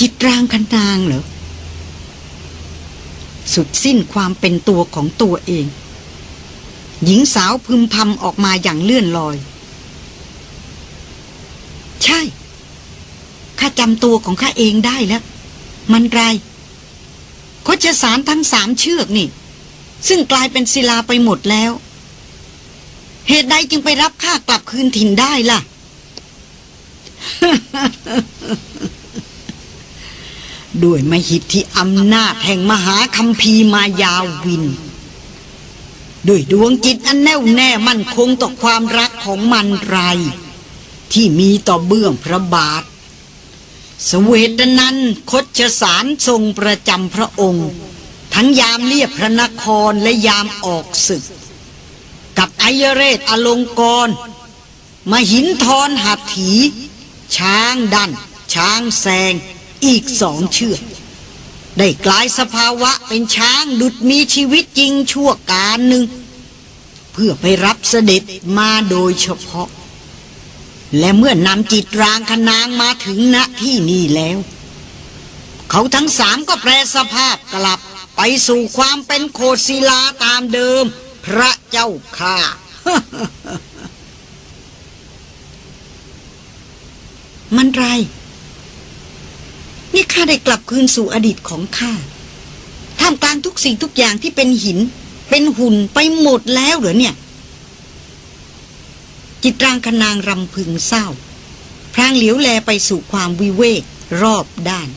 จิตรางคนางเหรอ สุดสิ้นความเป็นตัวของตัวเอง หญิงสาวพึมพำออกมาอย่างเลื่อนลอย ใช่ ข้าจำตัวของข้าเองได้แล้ว มันไรโคชสารทั้งสามเชือกนี่ ซึ่งกลายเป็นศิลาไปหมดแล้ว เหตุใดจึงไปรับข้ากลับคืนถิ่นได้ล่ะ ด้วยมหิทธิอำนาจแห่งมหาคัมภีมายาวิน ด้วยดวงจิตอันแน่วแน่มั่นคงต่อความรักของมันไร ที่มีต่อเบื้องพระบาท สเวตนันคดชสารทรงประจำพระองค์ ทั้งยามเลียบพระนครและยามออกศึก กับไอยเรศอลงกร มหินทรหัตถี ช้างดัน ช้างแซง อีกสองเชือก ได้กลายสภาวะเป็นช้างดุดมีชีวิตจริงชั่วการหนึ่ง เพื่อไปรับเสด็จมาโดยเฉพาะ และเมื่อนำจิตรางคนางมาถึงณที่นี่แล้ว เขาทั้งสามก็แปลสภาพกลับไปสู่ความเป็นโคศิลาตามเดิม พระเจ้าค่ามันไร นี่ข้าได้กลับคืนสู่อดีตของข้าท่ามกลางทุกสิ่งทุกอย่างที่เป็นหิน เป็นหุ่นไปหมดแล้วเหรอเนี่ย จิตรางคนางรำพึงเศร้า พรางเหลียวแลไปสู่ความวิเวกรอบด้าน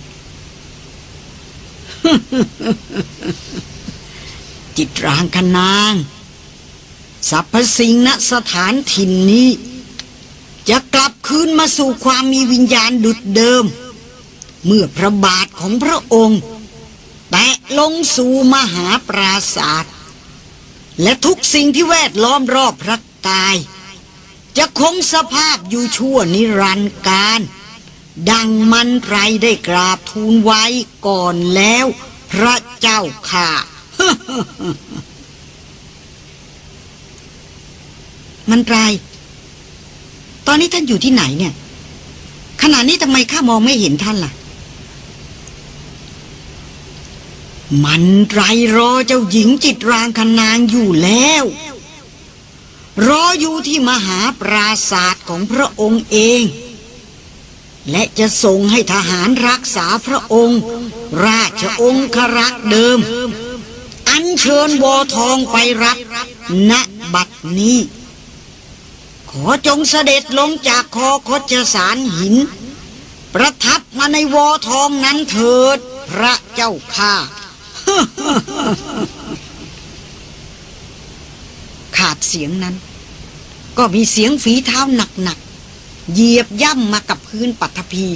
จิตรางคนางสรรพสิ่งณสถานถิ่นนี้ จะกลับคืนมาสู่ความมีวิญญาณดุดเดิม เมื่อพระบาทของพระองค์ แตะลงสู่มหาปราศาสตร์และทุกสิ่งที่แวดล้อมรอบพระกาย จะคงสภาพอยู่ชั่วนิรันดร์การ ดังมันไรได้กราบทูลไว้ก่อนแล้ว พระเจ้าค่ะ มันไร ตอนนี้ท่านอยู่ที่ไหนเนี่ย ขณะนี้ทำไมข้ามองไม่เห็นท่านล่ะ มันไรรอเจ้าหญิงจิตรางคนางอยู่แล้ว รออยู่ที่มหาปราศาสตร์ของพระองค์เอง และจะส่งให้ทหารรักษาพระองค์ ราชองครักษ์เดิม อันเชิญวอทองไปรับณบัดนี้ ขอจงเสด็จลงจากคอคจสารหิน ประทับมาในวอทองนั้นเถิดพระเจ้าข้า ขาดเสียงนั้น ก็มีเสียงฝีเท้าหนักๆเหยียบย่ำมากับพื้นปัทภี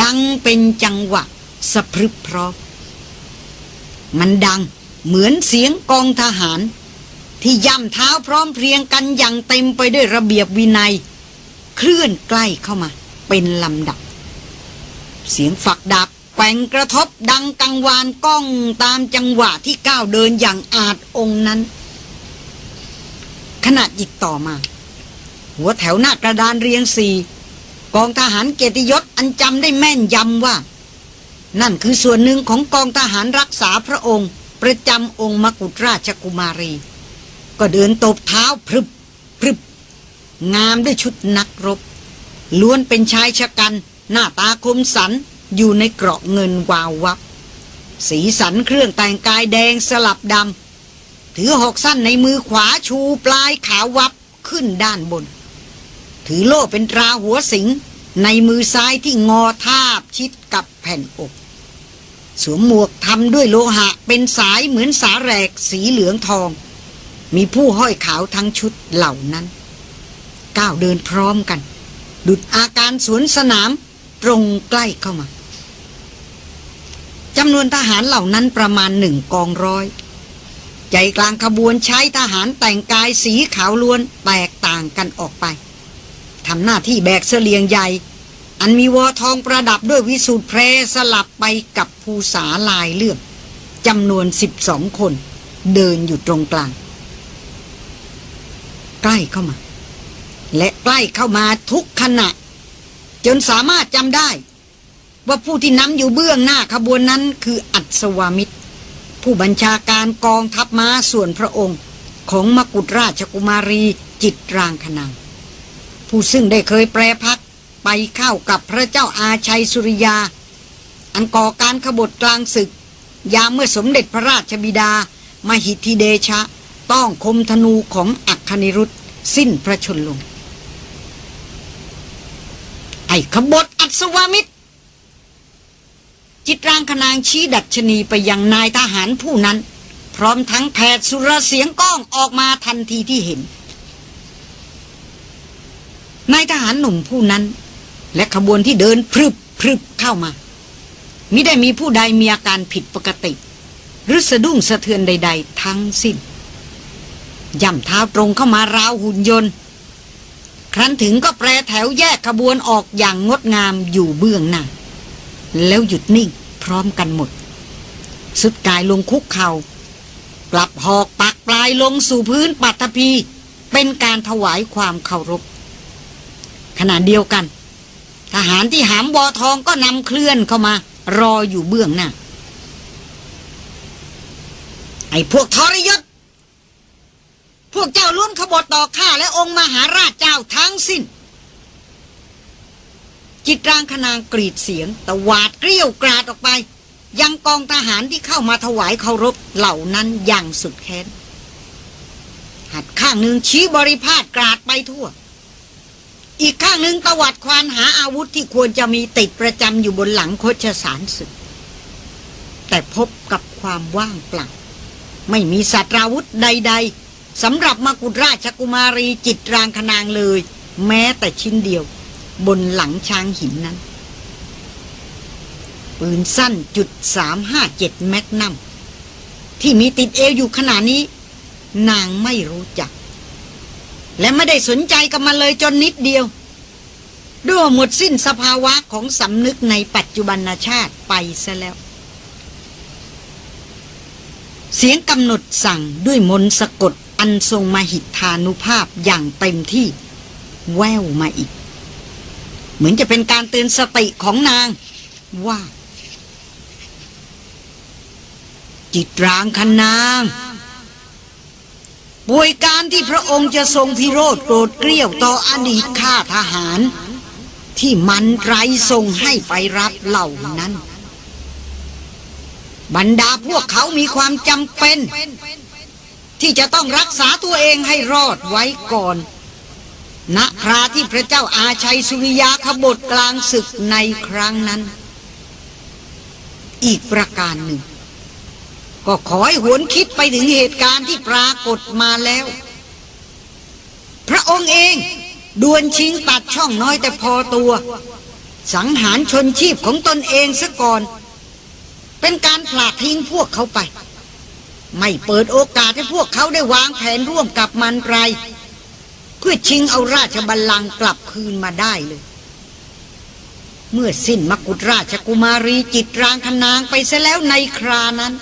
ดังเป็นจังหวะสะพรึบพราะมันดังเหมือนเสียงกองทหาร ที่ย่ำเท้าพร้อมเพรียงกันอย่างเต็มไปด้วยระเบียบวินัย เคลื่อนใกล้เข้ามา เป็นลำดับ เสียงฝักดาบ แป่งกระทบดังกังวานก้องตามจังหวะที่ก้าวเดินอย่างอาจองนั้น ขณะจิตต่อมา หัวแถวหน้ากระดานเรียงสี่กองทหารเกียรติยศอันจำได้แม่นยำว่า นั่นคือส่วนหนึ่งของกองทหารรักษาพระองค์ ประจำองค์มกุฎราชกุมารี ก็เดินตบเท้าพรึบพรึบงามด้วยชุดนักรบ ล้วนเป็นชายชะกัน หน้าตาคมสัน อยู่ในเกราะเงินวาววับ สีสันเครื่องแต่งกายแดงสลับดำถือหอกสั้นในมือขวาชูปลายขาววับขึ้นด้านบน ถือโล่เป็นตราหัวสิงในมือซ้ายที่งอทาบชิดกับแผ่นอก สวมหมวกทำด้วยโลหะเป็นสายเหมือนสาแรกสีเหลืองทอง มีผู้ห้อยขาวทั้งชุดเหล่านั้น ก้าวเดินพร้อมกัน ดุดอาการสวนสนามตรงใกล้เข้ามา จำนวนทหารเหล่านั้นประมาณหนึ่งกองร้อย ใจกลางขบวนใช้ทหารแต่งกายสีขาวล้วนแตกต่างกันออกไปทำหน้าที่แบกเสลียงใหญ่ อันมีวอทองประดับด้วยวิสูตรแพรสลับไปกับภูษาลายเลือดจำนวนสิบสองคน เดินอยู่ตรงกลาง ใกล้เข้ามา และใกล้เข้ามาทุกขณะ จนสามารถจำได้ ว่าผู้ที่นำอยู่เบื้องหน้าขบวนนั้นคืออัศวามิตร ผู้บัญชาการกองทัพม้าส่วนพระองค์ ของมกุฎราชกุมารีจิตรางคนัง ผู้ซึ่งได้เคยแปรพักไปเข้ากับพระเจ้าอาชัยสุริยา อันก่อการขบฏกลางศึก ยามเมื่อสมเด็จพระราชบิดา มหิทธิเดชะ ต้องคมธนูของอัคคณิรุธสิ้นพระชนลง ไอ้ขบฏอัศวามิตร จิตรางคนางชี้ดัชนีไปยังนายทหารผู้นั้น พร้อมทั้งแผดสุรเสียงก้องออกมาทันทีที่เห็น นายทหารหนุ่มผู้นั้น และขบวนที่เดินพรึบพรึบเข้ามามิได้มีผู้ใดมีอาการผิดปกติ หรือสะดุ้งสะเทือนใด ๆ ทั้งสิ้นย่ำเท้าตรงเข้ามาราวหุ่นยนต์ ครั้นถึงก็แปรแถวแยกขบวนออกอย่างงดงามอยู่เบื้องหน้า แล้วหยุดนิ่ง พร้อมกันหมด สุดกายลงคุกเขา่ากลับหอกปักปลายลงสู่พื้นปัตภีเป็นการถวายความเคารพขณะเดียวกัน ทหารที่หามบอทองก็นำเคลื่อนเข้ามารออยู่เบื้องหน้า ไอ้พวกทรยศ พวกเจ้าล้วนขบฏต่อข้าและองค์มหาราชเจ้าทั้งสิ้น จิตรางคนางกรีดเสียงตะวาดเกลี้ยวกราดออกไป ยังกองทหารที่เข้ามาถวายเคารพเหล่านั้นอย่างสุดแค้น หัดข้างหนึ่งชี้บริพาทกราดไปทั่ว อีกข้างหนึ่งตวัดควานหาอาวุธที่ควรจะมีติดประจำอยู่บนหลังโคชสารศึก แต่พบกับความว่างเปล่าไม่มีสัตราวุธใด ๆสำหรับมกุฎราชกุมารีจิตรางคนางเลย แม้แต่ชิ้นเดียว บนหลังช้างหินนั้น ปืนสั้นจุดสามห้าเจ็ดแมกนัมที่มีติดเอวอยู่ขณะนี้ นางไม่รู้จัก และไม่ได้สนใจกับมันเลยจนนิดเดียวด้วยหมดสิ้นสภาวะของสำนึกในปัจจุบันชาติไปซะแล้ว เสียงกำหนดสั่งด้วยมนสะกดอันทรงมหิทธานุภาพอย่างเต็มที่ แววมาอีก เหมือนจะเป็นการเตือนสติของนาง ว่า จิตรางคนางป่วยการที่พระองค์จะทรงพิโรธโกรธเกลี้ยวต่ออดีตข้าทหาร ที่มันไรทรงให้ไปรับเหล่านั้น บรรดาพวกเขามีความจำเป็น ที่จะต้องรักษาตัวเองให้รอดไว้ก่อน ณคราที่พระเจ้าอาชัยสุริยาขบฏกลางศึกในครั้งนั้น อีกประการหนึ่ง ก็ขอให้หวนคิดไปถึงเหตุการณ์ที่ปรากฏมาแล้ว พระองค์เองดวนชิงตัดช่องน้อยแต่พอตัว สังหารชนชีพของตนเองซะก่อน เป็นการผลาดทิ้งพวกเขาไป ไม่เปิดโอกาสให้พวกเขาได้วางแผนร่วมกับมันไร เพื่อชิงเอาราชบัลลังก์กลับคืนมาได้เลย เมื่อสิ้นมกุฎราชกุมารีจิตรางคนางไปเสียแล้วในครานั้น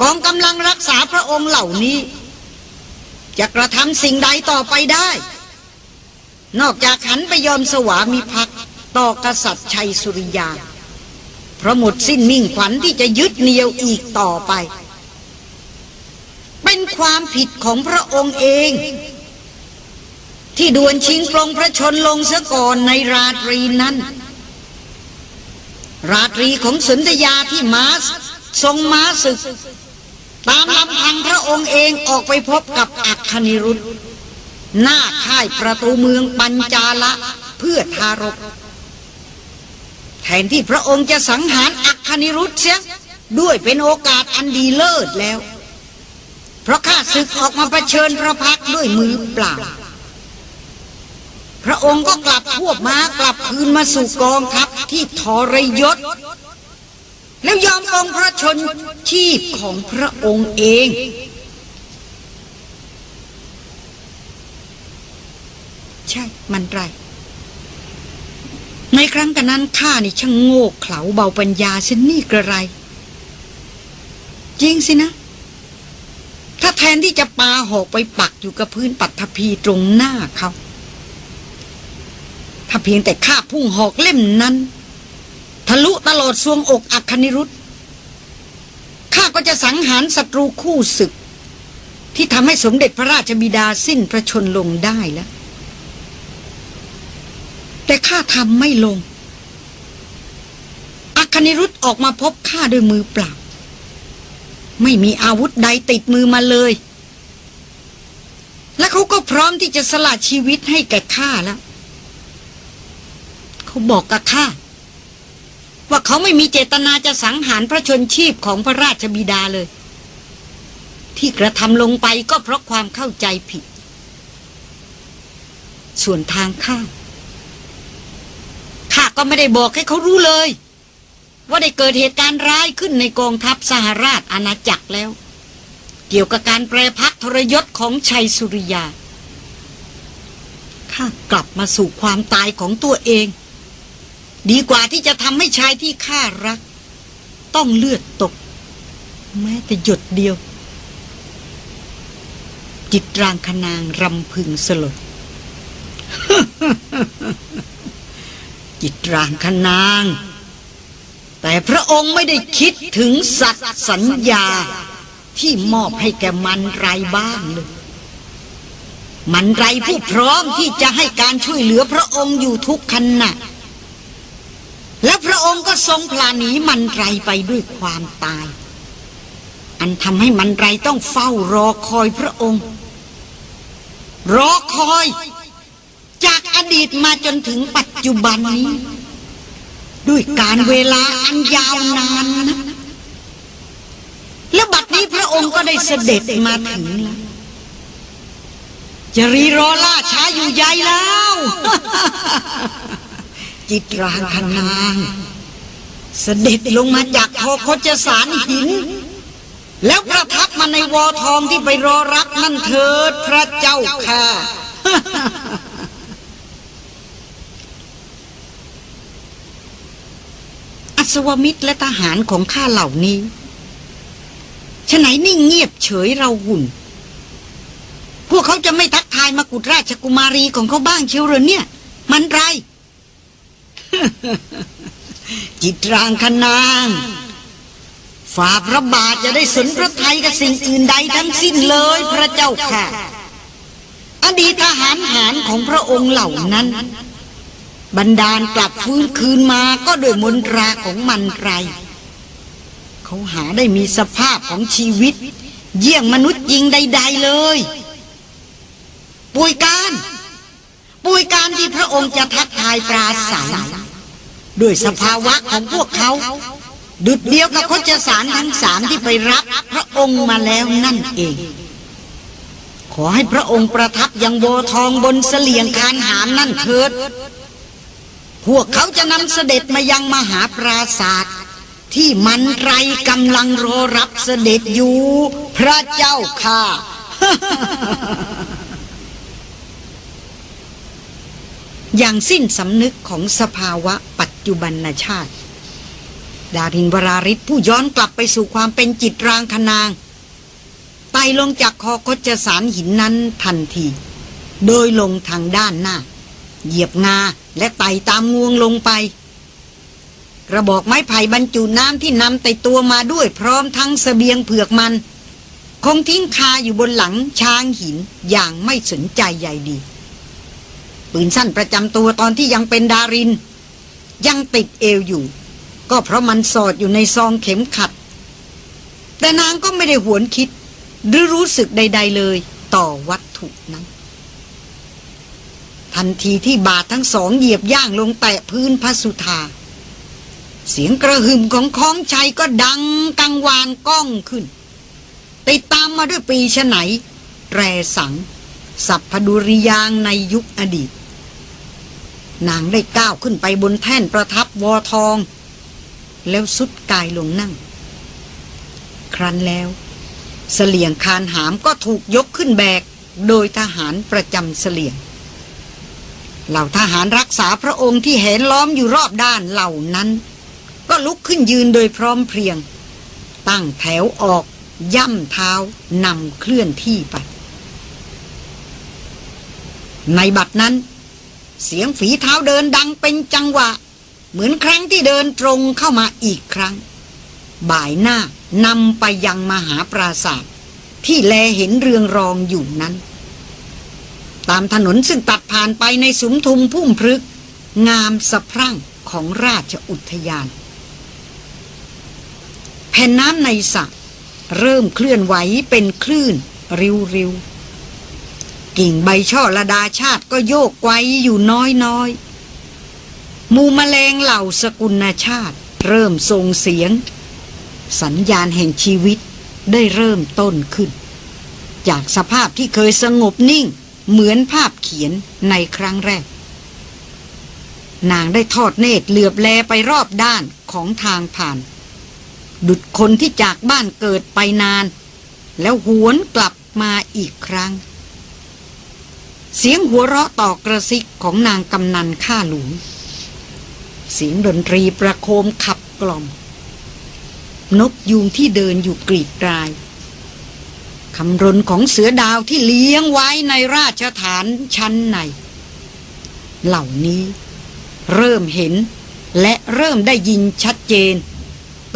กองกำลังรักษาพระองค์เหล่านี้ จะกระทำสิ่งใดต่อไปได้ นอกจากหันไปยอมสวามิภักดิ์ต่อกษัตริย์ชัยสุริยา เพราะหมดสิ้นมิ่งขวัญที่จะยึดเหนี่ยวอีกต่อไป เป็นความผิดของพระองค์เอง ที่ดวนชิงปลงพระชนลงเสก่อนในราตรีนั้น ราตรีของสุนทยาที่มาทรงม้าศึก ตามลำพังพระองค์เองออกไปพบกับอัคคณิรุธหน้าค่ายประตูเมืองปัญจาละเพื่อทารก แทนที่พระองค์จะสังหารอัคคณิรุธเสียด้วยเป็นโอกาสอันดีเลิศแล้ว เพราะข้าศึกออกมาเผชิญพระพักด้วยมือเปล่า พระองค์ก็กลับพวกม้ากลับคืนมาสู่กองทัพที่ทรยศ แล้วยอมปองพระชนชีพของพระองค์เอง ใช่มันไร ในครั้งกันนั้นข้านี่ช่างโง่เขลาเบาปัญญาเช่นนี่กระไร จริงสินะถ้าแทนที่จะปาหอกไปปักอยู่กับพื้นปัตภีตรงหน้าเขา ถ้าเพียงแต่ข้าพุ่งหอกเล่มนั้น ทะลุตลอดซวงอกอัคนิรุธข้าก็จะสังหารศัตรูคู่ศึก ที่ทำให้สมเด็จพระราชบิดาสิ้นพระชนลงได้แล้ว แต่ข้าทำไม่ลง อัคนิรุธออกมาพบข้าด้วยมือเปล่า ไม่มีอาวุธใดติดมือมาเลยและเขาก็พร้อมที่จะสละชีวิตให้แก่ข้าแล้ว เขาบอกกับข้าว่าเขาไม่มีเจตนาจะสังหารพระชนชีพของพระราชบิดาเลย ที่กระทำลงไปก็เพราะความเข้าใจผิด ส่วนทางข้าข้าก็ไม่ได้บอกให้เขารู้เลย ว่าได้เกิดเหตุการณ์ร้ายขึ้นในกองทัพสหราชอาณาจักรแล้ว เกี่ยวกับการแปรพักทรยศของชัยสุริยาข้ากลับมาสู่ความตายของตัวเอง ดีกว่าที่จะทำให้ชายที่ข้ารัก ต้องเลือดตก แม้แต่หยดเดียว จิตรางคนางรำพึงสลด จิตรางคนาง แต่พระองค์ไม่ได้คิดถึงสัตว์สัญญาที่มอบให้แกมันไรบ้างเลยมันไรผู้พร้อมที่จะให้การช่วยเหลือพระองค์อยู่ทุกขณะ และพระองค์ก็ทรงพลาหนีมันไรไปด้วยความตาย อันทำให้มันไรต้องเฝ้ารอคอยพระองค์ รอคอย จากอดีตมาจนถึงปัจจุบันนี้ ด้วยการเวลาอันยาวนานนะและบัดนี้พระองค์ก็ได้เสด็จมาถึงแล้วจะรีรอล่าช้าอยู่ใหญ่แล้ว จิตรางคนาง เสด็จลงมาจากโทโคจสารหิน แล้วประทับมาในวอทองที่ไปรอรับนั่นเถิดพระเจ้าค่ะ อัศวมิตรและทหารของข้าเหล่านี้ฉไหนนิ่งเงียบเฉยเราหุ่น พวกเขาจะไม่ทักทายมากุฎราชกุมารีของเขาบ้างเชียวหรือเนี่ย มันไร จิตรางคนางฝ่าพระบาทจะได้สนพระไทยกับสิ่งอื่นใดทั้งสิ้นเลยพระเจ้าค่ะ อดีตทหารหารของพระองค์เหล่านั้น บรรดาลกลับฟื้นคืนมาก็โดยมนตราของมันไรเขาหาได้มีสภาพของชีวิต เยี่ยงมนุษย์ยิงใด ๆเลย ป่วยการ ป่วยการที่พระองค์จะทักทายปราศัยด้วยสภาวะของพวกเขา ดุดเดียวกับโคจสารทั้งสามที่ไปรับพระองค์มาแล้วนั่นเอง ขอให้พระองค์ประทับยังโบทองบนเสลียงคานหามนั่นเถิด พวกเขาจะนำเสด็จมายังมหาปราศาสตร์ที่มันไรกำลังรอรับเสด็จอยู่ พระเจ้าค่ะ อย่างสิ้นสำนึกของสภาวะปัจจุบันชาติ ดารินวราริศผู้ย้อนกลับไปสู่ความเป็นจิตรางคนางไต่ลงจากคอคดจสารหินนั้นทันที โดยลงทางด้านหน้า เหยียบงาและไต่ตามงวงลงไป กระบอกไม้ไผ่บรรจุน้ำที่นำไต่ตัวมาด้วยพร้อมทั้งสเสบียงเผือกมัน คงทิ้งคาอยู่บนหลังช้างหินอย่างไม่สนใจใหญ่ดี ปืนสั้นประจำตัวตอนที่ยังเป็นดาริน ยังติดเอวอยู่ ก็เพราะมันสอดอยู่ในซองเข็มขัด แต่นางก็ไม่ได้หวนคิด หรือรู้สึกใด ๆเลย ต่อวัตถุนั้น ทันทีที่บาททั้งสองเหยียบย่างลงแตะพื้นพระสุธา เสียงกระหึ่มของคล้องชัยก็ดังกังวานก้องขึ้น ติดตามมาด้วยปีชไหนแรสังสัพพดุริยางในยุคอดีต นางได้ก้าวขึ้นไปบนแท่นประทับวอทอง แล้วสุดกายลงนั่ง ครั้นแล้วเสลียงคานหามก็ถูกยกขึ้นแบก โดยทหารประจำเสลียง เหล่าทหารรักษาพระองค์ที่เห็นล้อมอยู่รอบด้านเหล่านั้น ก็ลุกขึ้นยืนโดยพร้อมเพรียง ตั้งแถวออกย่ำเท้านำเคลื่อนที่ไป ในบัดนั้น เสียงฝีเท้าเดินดังเป็นจังหวะ เหมือนครั้งที่เดินตรงเข้ามาอีกครั้ง บ่ายหน้านำไปยังมหาปราศาสตร์ที่แลเห็นเรืองรองอยู่นั้น ตามถนนซึ่งตัดผ่านไปในสุมทุมพุ่มพฤกงามสะพรั่งของราชอุทยาน แผ่นน้ำในสระเริ่มเคลื่อนไหวเป็นคลื่น ริวริว กิ่งใบช่อระดาชาติก็โยกไกวอยู่น้อยน้อยมูมแมลงเหล่าสกุลชาติ เริ่มส่งเสียง สัญญาณแห่งชีวิตได้เริ่มต้นขึ้น จากสภาพที่เคยสงบนิ่ง เหมือนภาพเขียนในครั้งแรก นางได้ทอดเนตรเหลือบแลไปรอบด้านของทางผ่าน ดุดคนที่จากบ้านเกิดไปนาน แล้วหวนกลับมาอีกครั้ง เสียงหัวเราะต่อกระซิกของนางกำนันข้าหลวงเสียงดนตรีประโคมขับกล่อม นกยูงที่เดินอยู่กรีดรายคำรนของเสือดาวที่เลี้ยงไว้ในราชฐานชั้นในเหล่านี้เริ่มเห็นและเริ่มได้ยินชัดเจน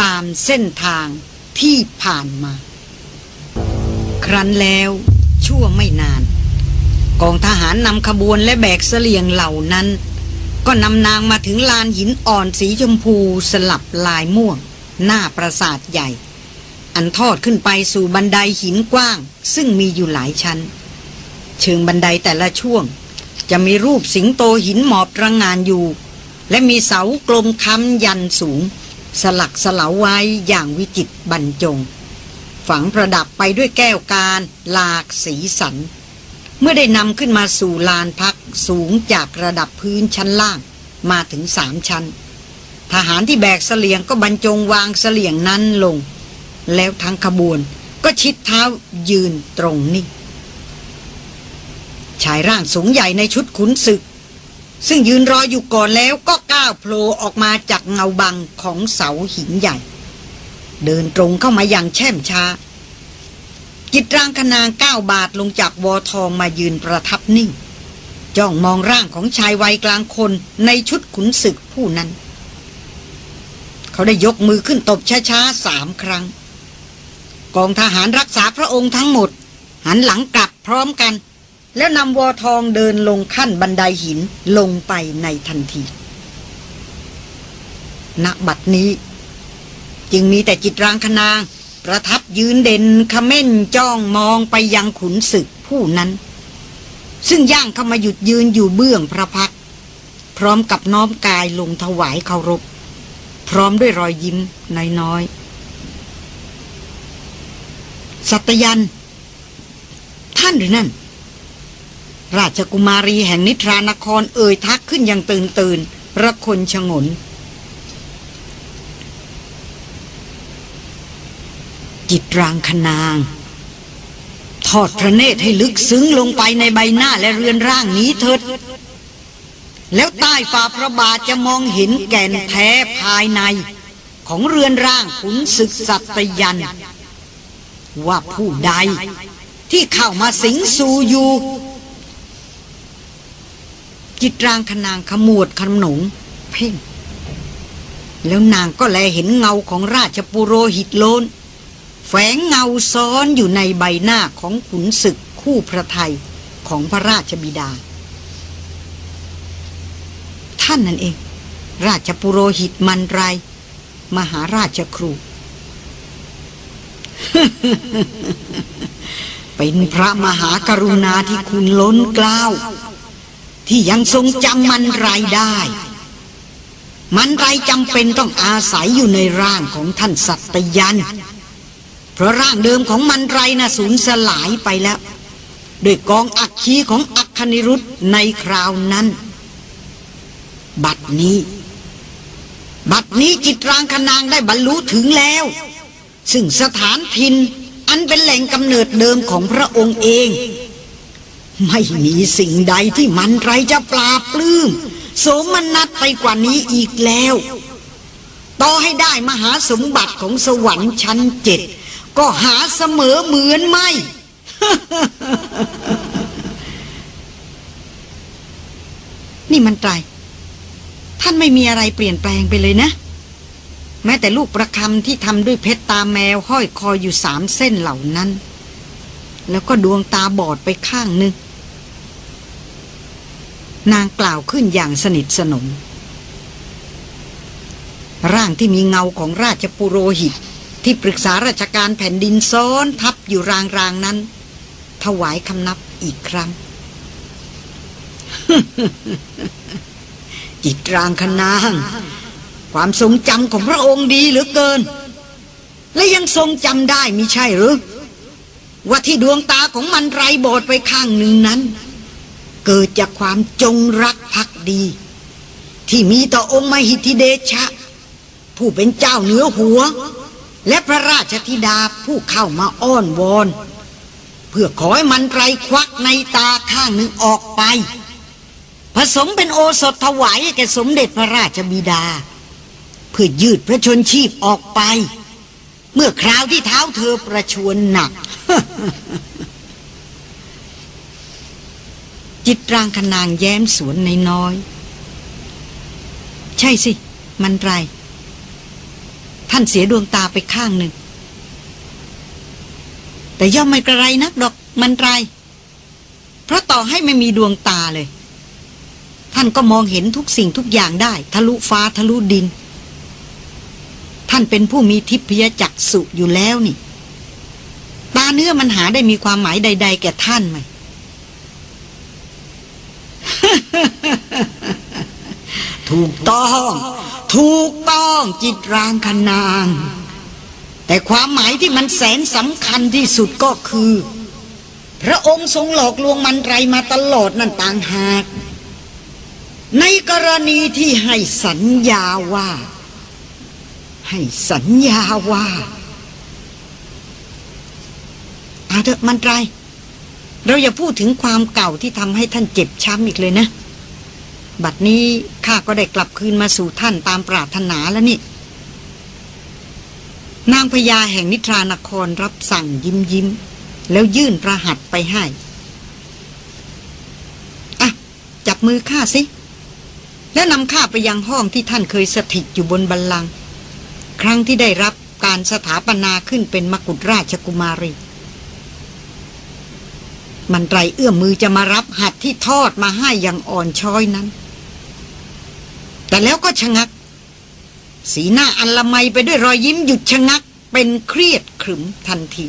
ตามเส้นทางที่ผ่านมา ครั้นแล้วชั่วไม่นาน กองทหารนำขบวนและแบกเสลียงเหล่านั้น ก็นำนางมาถึงลานหินอ่อนสีชมพูสลับลายม่วง หน้าปราสาทใหญ่ อันทอดขึ้นไปสู่บันไดหินกว้าง ซึ่งมีอยู่หลายชั้น เชิงบันไดแต่ละช่วง จะมีรูปสิงโตหินหมอบระงงานอยู่ และมีเสากลมค้ำยันสูง สลักสลาไว้อย่างวิจิตรบรรจง ฝังประดับไปด้วยแก้วการหลากสีสัน เมื่อได้นำขึ้นมาสู่ลานพักสูงจากระดับพื้นชั้นล่างมาถึงสามชั้น ทหารที่แบกเสลียงก็บรรจงวางเสลียงนั้นลง แล้วทั้งขบวนก็ชิดเท้ายืนตรงนี้ชายร่างสูงใหญ่ในชุดขุนศึก ซึ่งยืนรออยู่ก่อนแล้วก็ก้าวโผล่ออกมาจากเงาบังของเสาหินใหญ่ เดินตรงเข้ามาอย่างแช่มช้า จิตรางคนางก้าวบาทลงจากวอทองมายืนประทับนิ่ง จ้องมองร่างของชายวัยกลางคนในชุดขุนศึกผู้นั้น เขาได้ยกมือขึ้นตบช้าๆสามครั้ง กองทหารรักษาพระองค์ทั้งหมด หันหลังกลับพร้อมกัน แล้วนำวอทองเดินลงขั้นบันไดหินลงไปในทันทีณบัดนี้ จึงมีแต่จิตรางคนาง ประทับยืนเด่นขม้นจ้องมองไปยังขุนศึกผู้นั้น ซึ่งย่างเข้ามาหยุดยืนอยู่เบื้องพระพัก พร้อมกับน้อมกายลงถวายเคารพ พร้อมด้วยรอยยิ้มน้อยๆสัตยัน ท่านหรือนั่น ราชกุมารีแห่งนิทรานครเอ่ยทักขึ้นอย่างตื่นตื่นระคนชงน จิตรางคนาง ทอดพระเนตรให้ลึกซึ้งลงไปในใบหน้าและเรือนร่างนี้เถิด แล้วใต้ฝ่าพระบาทจะมองเห็นแก่นแท้ภายใน ของเรือนร่างขุนศึกสัตยัน ว่าผู้ใดที่เข้ามาสิงสู่อยู่จิตรางคนางขมวดขนงเพ่ง แล้วนางก็แลเห็นเงาของราชปุโรหิตโลน แฝงเงาซ้อนอยู่ในใบหน้าของขุนศึกคู่พระไทยของพระราชบิดา ท่านนั่นเอง ราชปุโรหิตมันไร มหาราชครู เป็นพระมหากรุณาที่คุณล้นกล้าวที่ยังทรงจำมันไรได้ มันไรจำเป็นต้องอาศัยอยู่ในร่างของท่านสัตยันเพ ราะร่างเดิมของมันไรนะ่ะสูญสลายไปแล้วด้วยกองอักคีของอัคคณิรุธในคราวนั้น บัดนี้ บัดนี้จิตรางคนางได้บรรลุถึงแล้ว ซึ่งสถานพินอันเป็นแหล่งกำเนิดเดิมของพระองค์เอง ไม่มีสิ่งใดที่มันไรจะปราบปลื้มโสมนัสไปกว่านี้อีกแล้ว ต่อให้ได้มหาสมบัติของสวรรค์ชั้นเจ็ด ก็หาเสมอเหมือนไม่ นี่มันไตรท่านไม่มีอะไรเปลี่ยนแปลงไปเลยนะ แม้แต่ลูกประคำที่ทำด้วยเพชรตาแมวห้อยคออยู่สามเส้นเหล่านั้น แล้วก็ดวงตาบอดไปข้างหนึ่งนางกล่าวขึ้นอย่างสนิทสนม ร่างที่มีเงาของราชปุโรหิต ที่ปรึกษาราชการแผ่นดินซ้อนทับอยู่รางๆนั้น ถวายคำนับอีกครั้ง จิตรางคนาง ความทรงจำของพระองค์ดีเหลือเกิน และยังทรงจำได้มิใช่หรือ ว่าที่ดวงตาของมันไรบอดไปข้างหนึ่งนั้น เกิดจากความจงรักภักดี ที่มีต่อองค์มหิทธิเดชะ ผู้เป็นเจ้าเหนือหัว และพระราชธิดาผู้เข้ามาอ้อนวอนเพื่อขอให้มันไรควักในตาข้างหนึ่งออกไป ผสมเป็นโอสถถวายแก่สมเด็จพระราชบิดา เพื่อยืดพระชนชีพออกไป เมื่อคราวที่เท้าเธอประชวนหนัก จิตรางคนางแย้มสวนในน้อย ใช่สิ มันไร ท่านเสียดวงตาไปข้างหนึ่ง แต่ย่อมไม่กระไรนักดอกมันไร เพราะต่อให้ไม่มีดวงตาเลย ท่านก็มองเห็นทุกสิ่งทุกอย่างได้ ทะลุฟ้าทะลุดิน ท่านเป็นผู้มีทิพยจักษุอยู่แล้วนี่ ตาเนื้อมันหาได้มีความหมายใด ๆ แก่ท่านไหม ถูกต้อง ถูกต้องจิตรางคนาง แต่ความหมายที่มันแสนสำคัญที่สุดก็คือ พระองค์ทรงหลอกลวงมันไรมาตลอดนั่นต่างหาก ในกรณีที่ให้สัญญาว่า ให้สัญญาว่าอาเถอะมันไร เราอย่าพูดถึงความเก่าที่ทำให้ท่านเจ็บช้ำอีกเลยนะ บัดนี้ ข้าก็ได้กลับคืนมาสู่ท่านตามปรารถนาแล้วนี่ นางพญาแห่งนิทรานครรับสั่งยิ้มยิ้ม แล้วยื่นประหัตไปให้ อะ จับมือข้าสิ แล้วนำข้าไปยังห้องที่ท่านเคยสถิตอยู่บนบัลลังก์ครั้งที่ได้รับการสถาปนาขึ้นเป็นมกุฎราชกุมารี มันไรเอื้อมมือจะมารับหัดที่ทอดมาให้อย่างอ่อนช้อยนั้น แต่แล้วก็ชะงัก สีหน้าอันละไมไปด้วยรอยยิ้มหยุดชะงัก เป็นเครียดขรึมทันที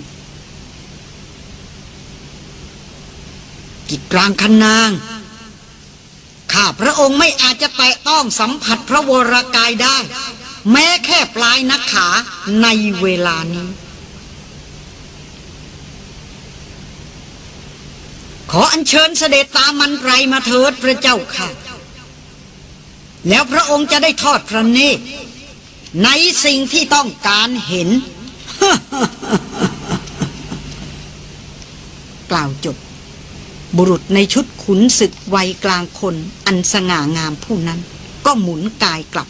กิจกลางคันาง ข้าพระองค์ไม่อาจจะแตะต้องสัมผัสพระวรากายได้ แม้แค่ปลายนักขาในเวลานี้ ขออัญเชิญเสด็จตามมันไรมาเถิดพระเจ้าค่ะ แล้วพระองค์จะได้ทอดพระเนตรในสิ่งที่ต้องการเห็น กล่าวจบ บุรุษในชุดขุนศึกวัยกลางคนอันสง่างามผู้นั้น ก็หมุนกายกลับ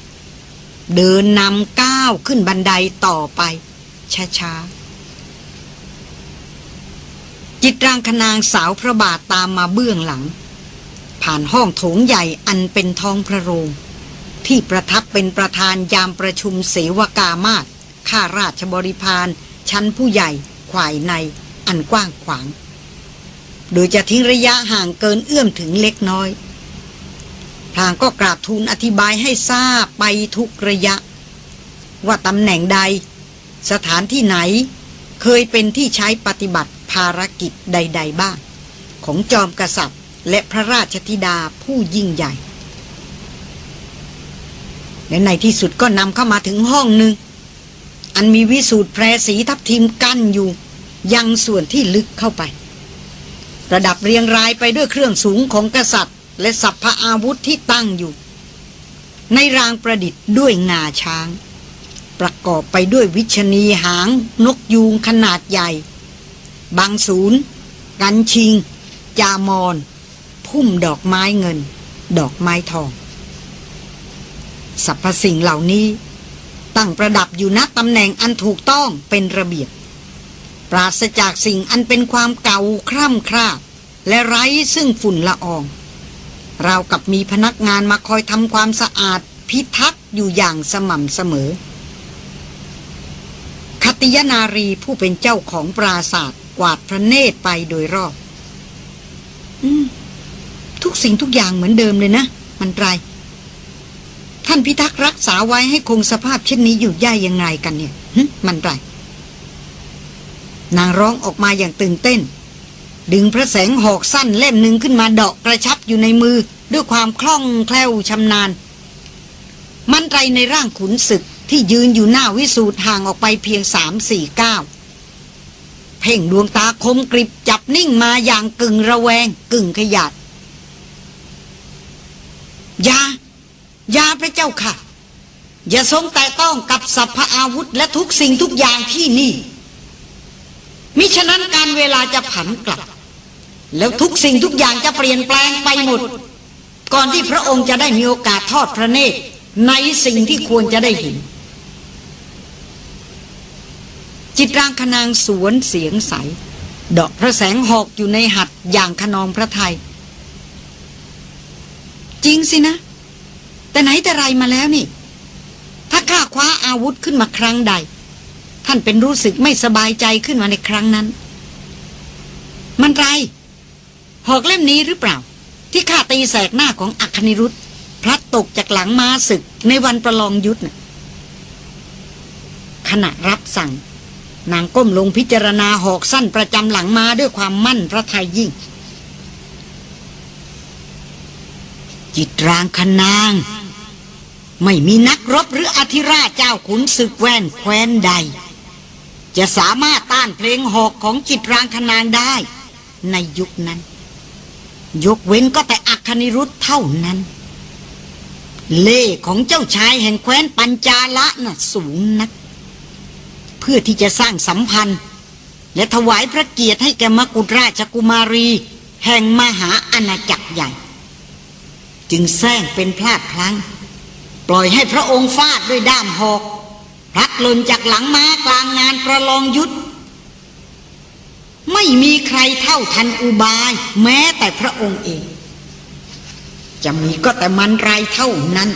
เดินนำก้าวขึ้นบันไดต่อไป ช้าๆ จิตรางคนางสาวพระบาทตามมาเบื้องหลัง ผ่านห้องโถงใหญ่อันเป็นท้องพระโรง ที่ประทับเป็นประธานยามประชุมเสวกามาศข้าราชบริพารชั้นผู้ใหญ่ขวายในอันกว้างขวาง โดยจะทิ้งระยะห่างเกินเอื้อมถึงเล็กน้อยทางก็กราบทูลอธิบายให้ทราบไปทุกระยะ ว่าตำแหน่งใด สถานที่ไหนเคยเป็นที่ใช้ปฏิบัติภารกิจใด ๆ บ้าง ของจอมกษัตริย์ และพระราชธิดาผู้ยิ่งใหญ่ และในที่สุดก็นำเข้ามาถึงห้องหนึ่ง อันมีวิสูตรแพรสีทับทิมกั้นอยู่ ยังส่วนที่ลึกเข้าไป ระดับเรียงรายไปด้วยเครื่องสูงของกษัตริย์ และสัพพอาวุธที่ตั้งอยู่ ในรางประดิษฐ์ด้วยงาช้าง ประกอบไปด้วยวิชนีหาง นกยูงขนาดใหญ่ บางศูนย์ กันชิง จามอน พุ่มดอกไม้เงิน ดอกไม้ทองสรรพสิ่งเหล่านี้ ตั้งประดับอยู่ณตำแหน่งอันถูกต้องเป็นระเบียบ ปราศจากสิ่งอันเป็นความเก่าคร่ำคร่าและไร้ซึ่งฝุ่นละอองเรากับมีพนักงานมาคอยทำความสะอาดพิทักษ์อยู่อย่างสม่ำเสมอ คติยนารีผู้เป็นเจ้าของปราศาสตร์กวาดพระเนตรไปโดยรอบ อืม สิ่งทุกอย่างเหมือนเดิมเลยนะ มันไรท่านพิทักษ์รักษาไว้ให้คงสภาพเช่นนี้อยู่ย่ายยังไงกันเนี่ยมันไรนางร้องออกมาอย่างตื่นเต้น ดึงพระแสงหอกสั้นเล่มหนึ่งขึ้นมาเดาะกระชับอยู่ในมือด้วยความคล่องแคล่วชำนาญ มันไรในร่างขุนศึกที่ยืนอยู่หน้าวิสูตรห่างออกไปเพียงสามสี่เก้าเพ่งดวงตาคมกริบจับนิ่งมาอย่างกึ่งระแวง กึ่งขยาด ยายาพระเจ้าค่ะ อย่าทรงแต่ต้องกับสัพพอาวุธและทุกสิ่งทุกอย่างที่นี่ มิฉะนั้นการเวลาจะผันกลับ แล้วทุกสิ่งทุกอย่างจะเปลี่ยนแปลงไปหมด ก่อนที่พระองค์จะได้มีโอกาสทอดพระเนตรในสิ่งที่ควรจะได้เห็น จิตรางคนางสวนเสียงใสดอกพระแสงหอกอยู่ในหัดอย่างขนองพระไทย จริงสินะ แต่ไหนแต่ไรมาแล้วนี่ ถ้าข้าคว้าอาวุธขึ้นมาครั้งใด ท่านเป็นรู้สึกไม่สบายใจขึ้นมาในครั้งนั้น มันไร หอกเล่มนี้หรือเปล่า ที่ข้าตีแสกหน้าของอัคนิรุธพลัดตกจากหลังม้าศึกในวันประลองยุทธนะขณะรับสั่ง นางก้มลงพิจารณาหอกสั้นประจำหลังมาด้วยความมั่นพระทัยยิ่ง จิตรางคนาง ไม่มีนักรบหรืออธิราชเจ้าขุนศึกแว่นแคว้นใด จะสามารถต้านเพลงหอกของจิตรางคนางได้ ในยุคนั้น ยกเว้นก็แต่อัคนิรุธเท่านั้น เล่ของเจ้าชายแห่งแคว้นปัญจาละน่ะสูงนัก เพื่อที่จะสร้างสัมพันธ์ และถวายพระเกียรติให้แก่มกุฎราชกุมารี แห่งมหาอาณาจักรใหญ่ จึงแซงเป็นพลาดพลั้ง ปล่อยให้พระองค์ฟาดด้วยด้ามหอกพลัดหล่นจากหลังม้ากลางงานประลองยุทธไม่มีใครเท่าทันอุบาย แม้แต่พระองค์เอง จะมีก็แต่มันไรเท่านั้น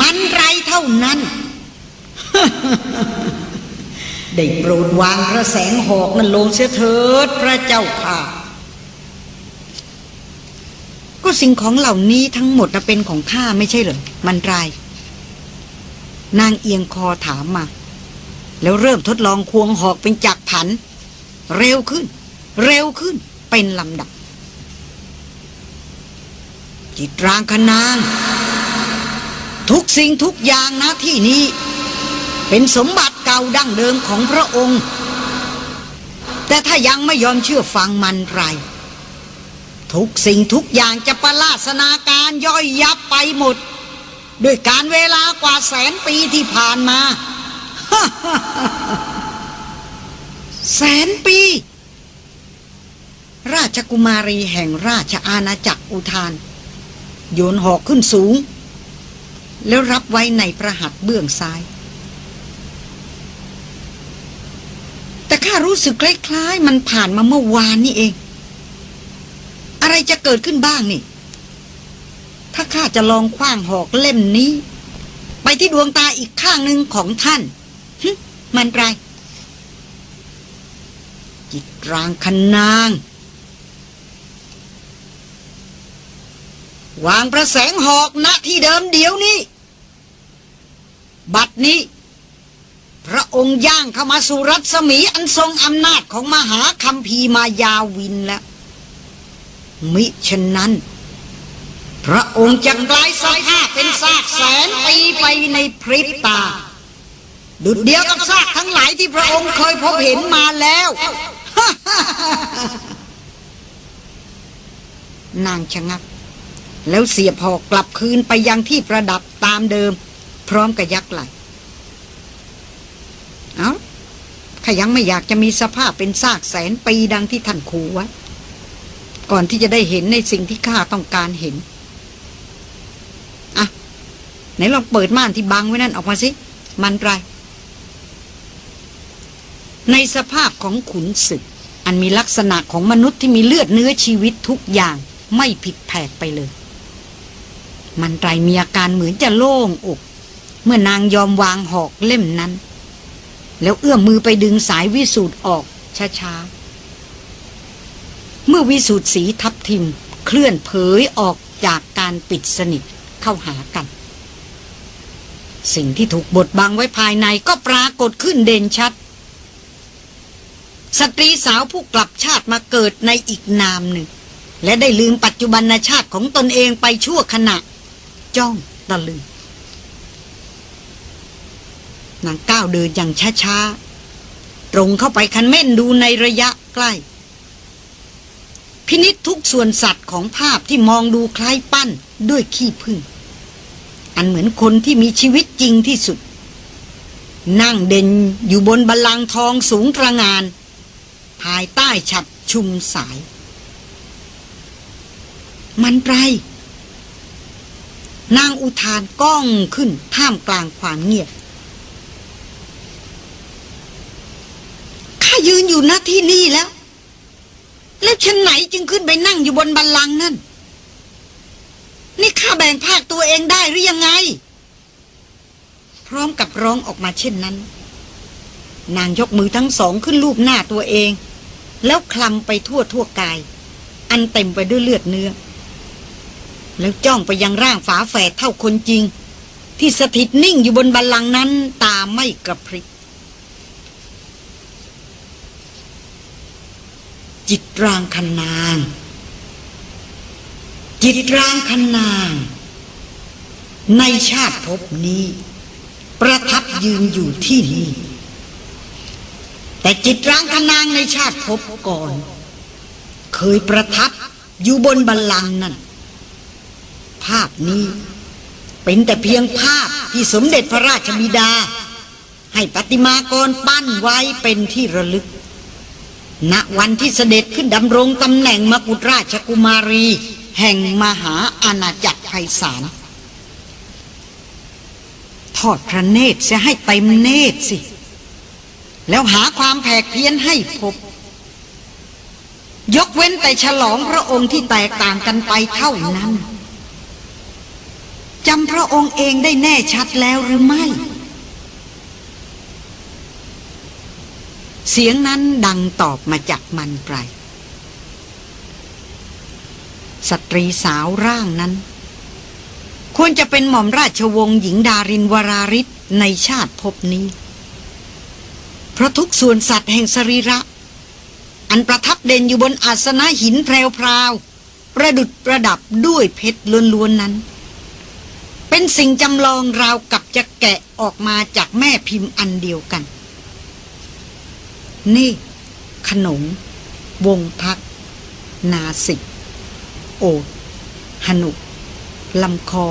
มันไรเท่านั้น ได้โปรดวางพระแสงหอกนั้นลงเสียเถิดพระเจ้าค่ะ ก็สิ่งของเหล่านี้ทั้งหมดเป็นของข้าไม่ใช่เหรอ มันไรนางเอียงคอถามมา แล้วเริ่มทดลองควงหอกเป็นจักผัน เร็วขึ้น เร็วขึ้น เป็นลำดับ จิตรางคนาง ทุกสิ่งทุกอย่างนะที่นี้ เป็นสมบัติเก่าดั้งเดิมของพระองค์ แต่ถ้ายังไม่ยอมเชื่อฟังมันไร ทุกสิ่งทุกอย่างจะประลาสนาการย่อยยับไปหมด ด้วยการเวลากว่าแสนปีที่ผ่านมา แสนปี ราชกุมารีแห่งราชอาณาจักรอุทาน โยนหอกขึ้นสูง แล้วรับไว้ในประหัตเบื้องซ้าย แต่ข้ารู้สึกคล้ายๆ มันผ่านมาเมื่อวานนี่เอง อะไรจะเกิดขึ้นบ้างนี่ ถ้าข้าจะลองคว้างหอกเล่มนี้ ไปที่ดวงตาอีกข้างหนึ่งของท่านมันไร จิตรางคันาง วางประแสงหอกณที่เดิมเดี๋ยวนี้ บัดนี้ พระองค์ย่างเข้ามาสู่รัศมีอันทรงอำนาจของมหาคัมภีมายาวินแล้ว มิฉะนั้น พระองค์จะกลายสภาพเป็นซากแสนปีไปในพริบตา ดุดเดียวกับซากทั้งหลายที่พระองค์เคยพบเห็นมาแล้วนางชะงัก แล้วเสียบหอกกลับคืนไปยังที่ประดับตามเดิม พร้อมกับยักไหลเอา้าข้ายังไม่อยากจะมีสภาพเป็นซากแสนปีดังที่ท่านขู่ไว้ ก่อนที่จะได้เห็นในสิ่งที่ข้าต้องการเห็น อะ ไหนลองเปิดม่านที่บังไว้นั่นออกมาสิ มันไร ในสภาพของขุนศึก อันมีลักษณะของมนุษย์ที่มีเลือดเนื้อชีวิตทุกอย่างไม่ผิดแผกไปเลย มันไรมีอาการเหมือนจะโล่งอก เมื่อนางยอมวางหอกเล่มนั้น แล้วเอื้อมมือไปดึงสายวิสูตรออกช้าๆ เมื่อวิสูตรสีทับทิมเคลื่อนเผยออกจากการปิดสนิทเข้าหากัน สิ่งที่ถูกบดบังไว้ภายในก็ปรากฏขึ้นเด่นชัด สตรีสาวผู้กลับชาติมาเกิดในอีกนามหนึ่ง และได้ลืมปัจจุบันชาติของตนเองไปชั่วขณะ จ้องตะลึงนางก้าวเดินอย่างช้าๆ ตรงเข้าไปคันเม่นดูในระยะใกล้ พินิษทุกส่วนสัตว์ของภาพที่มองดูคล้ายปั้นด้วยขี้พึ่ง อันเหมือนคนที่มีชีวิตจริงที่สุด นั่งเด่นอยู่บนบัลลังก์ทองสูงตระงาน ภายใต้ฉัดชุมสาย มันไรนางอุทานก้องขึ้นท่ามกลางความเงียบข้ายืนอยู่หน้าที่นี่แล้ว แล้วฉันไหนจึงขึ้นไปนั่งอยู่บนบัลลังนั่น นี่ข้าแบ่งภาคตัวเองได้หรือยังไง พร้อมกับร้องออกมาเช่นนั้น นางยกมือทั้งสองขึ้นลูบหน้าตัวเอง แล้วคลำไปทั่วทั่วกาย อันเต็มไปด้วยเลือดเนื้อ แล้วจ้องไปยังร่างฝาแฝดเท่าคนจริง ที่สถิตนิ่งอยู่บนบัลลังนั้นตาไม่กระพริบ จิตรางคันนาง จิตรางคันนาง ในชาติภพนี้ ประทับยืนอยู่ที่นี่ แต่จิตรางคันนางในชาติภพก่อน เคยประทับอยู่บนบัลลังก์นั่น ภาพนี้เป็นแต่เพียงภาพที่สมเด็จพระราชบิดา ให้ปฏิมากรปั้นไว้เป็นที่ระลึก ณวันที่เสด็จขึ้นดำรงตำแหน่งมกุฎราชกุมารี แห่งมหาอาณาจักรไพศาลทอดพระเนตรจะให้เต็มเนตรสิ แล้วหาความแผกเพี้ยนให้พบ ยกเว้นแต่ฉลองพระองค์ที่แตกต่างกันไปเท่านั้นจำพระองค์เองได้แน่ชัดแล้วหรือไม่ เสียงนั้นดังตอบมาจากมันไกลสตรีสาวร่างนั้น ควรจะเป็นหม่อมราชวงศ์หญิงดารินวราริศในชาติภพนี้ เพราะทุกส่วนสัตว์แห่งสรีระ อันประทับเด่นอยู่บนอาสนะหินแพรวๆประดุดประดับด้วยเพชรล้วนๆนั้น เป็นสิ่งจำลองราวกับจะแกะออกมาจากแม่พิมพ์อันเดียวกัน นี่ ขนมวงพัก นาสิก โอดหนุลำคอ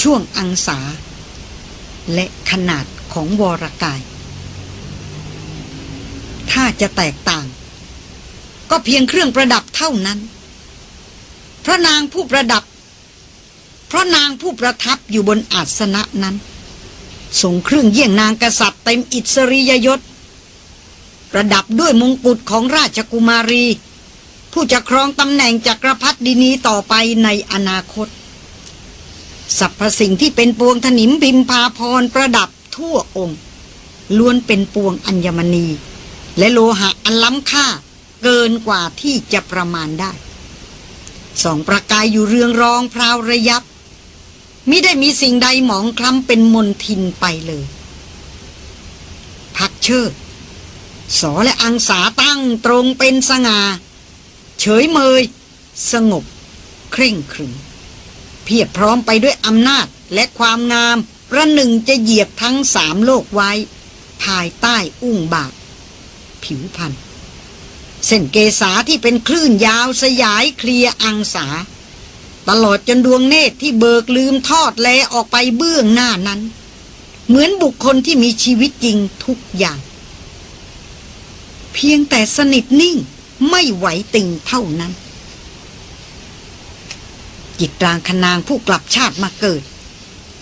ช่วงอังสา และขนาดของวรกาย ถ้าจะแตกต่าง ก็เพียงเครื่องประดับเท่านั้น พระนางผู้ประดับ เพราะนางผู้ประทับอยู่บนอาสนะนั้นส่งเครื่องเยี่ยงนางกษัตริย์เต็มอิสริยยศ ประดับด้วยมงกุฎของราชกุมารี ผู้จะครองตำแหน่งจักรพรรดินีต่อไปในอนาคตสรรพสิ่งที่เป็นปวงถนิมพิมพาพรประดับทั่วองค์ ล้วนเป็นปวงอัญมณี และโลหะอันล้ำค่าเกินกว่าที่จะประมาณได้สองประกายอยู่เรืองรองพราวระยับมิได้มีสิ่งใดหมองคล้ำเป็นมนทินไปเลย พักเชิด สอและอังสาตั้งตรงเป็นสง่า เฉยเมย สงบ เคร่งครึมเพียบพร้อมไปด้วยอำนาจและความงามประหนึ่งจะเหยียบทั้งสามโลกไว้ ภายใต้อุ้งบาทผิวพันเส้นเกษาที่เป็นคลื่นยาวสยายเคลียอังสา ตลอดจนดวงเนตรที่เบิกลืมทอดแลออกไปเบื้องหน้านั้น เหมือนบุคคลที่มีชีวิตจริงทุกอย่าง เพียงแต่สนิทนิ่งไม่ไหวติงเท่านั้น จิตรางคนางผู้กลับชาติมาเกิด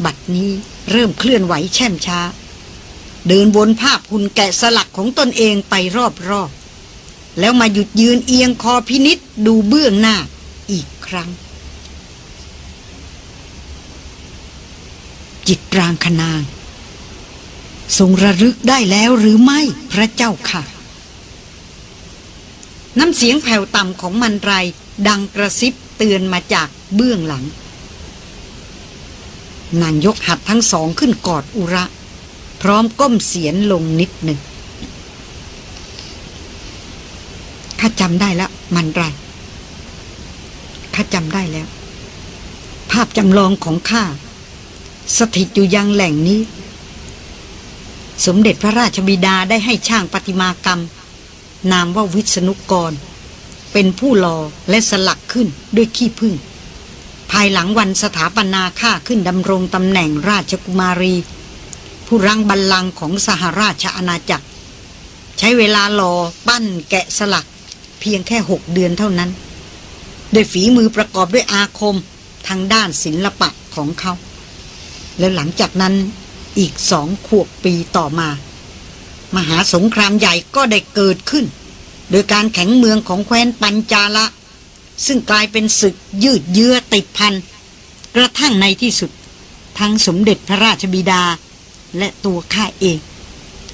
บัดนี้เริ่มเคลื่อนไหวแช่มช้า เดินวนภาพหุ่นแกะสลักของตนเองไปรอบๆ แล้วมาหยุดยืนเอียงคอพินิษดูเบื้องหน้าอีกครั้ง จิตรางคนาง ทรงระลึกได้แล้วหรือไม่พระเจ้าค่ะ น้ำเสียงแผ่วต่ำของมันไร ดังกระซิบเตือนมาจากเบื้องหลัง นางยกหัดทั้งสองขึ้นกอดอุระ พร้อมก้มเสียนลงนิดหนึ่งข้าจำได้แล้วมันไรข้าจำได้แล้ว ภาพจำลองของข้าสถิตอยู่ยังแหล่งนี้ สมเด็จพระราชบิดาได้ให้ช่างปฏิมากรรม นามว่าวิษณุกร เป็นผู้ลอและสลักขึ้นด้วยขี้พึ่ง ภายหลังวันสถาปนาข้าขึ้นดำรงตำแหน่งราชกุมารี ผู้รังบัลลังก์ของสหราชอาณาจักร ใช้เวลาหลอปั้นแกะสลัก เพียงแค่หกเดือนเท่านั้นโดยฝีมือประกอบด้วยอาคมทางด้านศิลปะของเขา แล้วหลังจากนั้นอีกสองขวบปีต่อมา มหาสงครามใหญ่ก็ได้เกิดขึ้น โดยการแข็งเมืองของแคว้นปัญจาละ ซึ่งกลายเป็นศึกยืดเยื้อติดพันกระทั่งในที่สุด ทั้งสมเด็จพระราชบิดา และตัวข้าเอง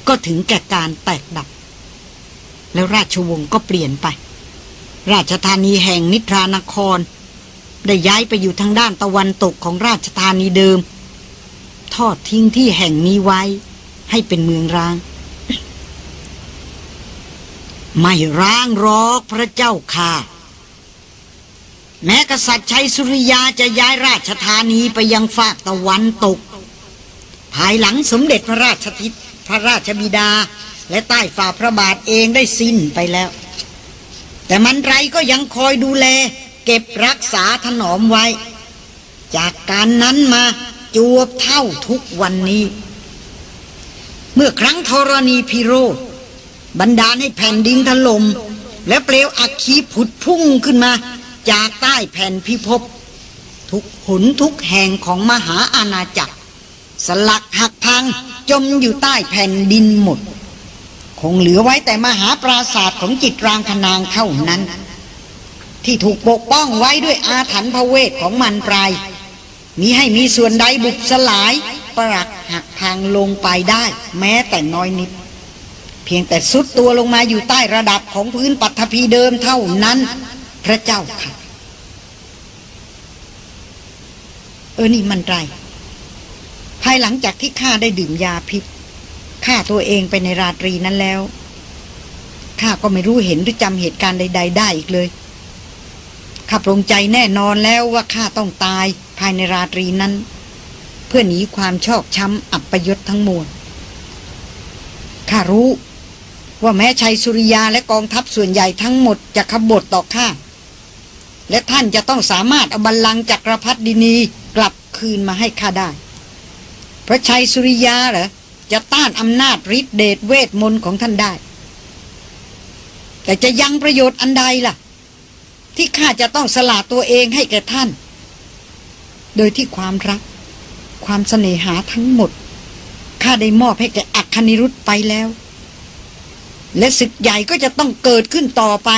ก็ถึงแก่การแตกดับ แล้วราชวงศ์ก็เปลี่ยนไป ราชธานีแห่งนิทรานคร ได้ย้ายไปอยู่ทางด้านตะวันตกของราชธานีเดิม ทอดทิ้งที่แห่งนี้ไว้ให้เป็นเมืองร้าง ไม่ร้างรอกพระเจ้าค่ะ แม้กษัตริย์ชัยสุริยาจะย้ายราชธานีไปยังฝากตะวันตก ภายหลังสมเด็จพระราชทิตพระราชบิดา และใต้ฝ่าพระบาทเองได้สิ้นไปแล้ว แต่มันไรก็ยังคอยดูแล เก็บรักษาถนอมไว้ จากการนั้นมาจวบเท่าทุกวันนี้ เมื่อครั้งธรณีพิโรธ บันดาให้แผ่นดินถลม่มและเปลวอัคคีผุดพุ่งขึ้นมา จากใต้แผ่นพิภพทุกหุนทุกแห่งของมหาอาณาจักร สลักหักพังจมอยู่ใต้แผ่นดินหมด คงเหลือไว้แต่มหาปราศาสตร์ของจิตรางคนางเท่านั้น ที่ถูกปกป้องไว้ด้วยอาถรรพ์พระเวทของมันปลายมีให้มีส่วนใดบุบสลายปรักหักพังลงไปได้ แม้แต่น้อยนิด เพียงแต่สุดตัวลงมาอยู่ใต้ระดับของพื้นปัทภีเดิมเท่านั้น พระเจ้าค่ะ เออนี่มันไร ภายหลังจากที่ข้าได้ดื่มยาพิษฆ่าตัวเองไปในราตรีนั้นแล้วข้าก็ไม่รู้เห็นหรือจำเหตุการณ์ใด ๆ ได้อีกเลยข้าปรงใจแน่นอนแล้วว่าข้าต้องตายภายในราตรีนั้น เพื่อหนีความชอกช้ำอับประยศทั้งมวลข้ารู้ ว่าแม้ชัยสุริยาและกองทัพส่วนใหญ่ทั้งหมดจะขบฏต่อข้าและท่านจะต้องสามารถเอาบัลลังก์จักรพรรดินีกลับคืนมาให้ข้าได้ พระชัยสุริยาเหรอจะต้านอำนาจฤทธิเดชเวทมนต์ของท่านได้ แต่จะยังประโยชน์อันใดล่ะ ที่ข้าจะต้องสละตัวเองให้แก่ท่าน โดยที่ความรัก ความเสน่หาทั้งหมดข้าได้มอบให้แก่อัคคณิรุธไปแล้ว และศึกใหญ่ก็จะต้องเกิดขึ้นต่อไป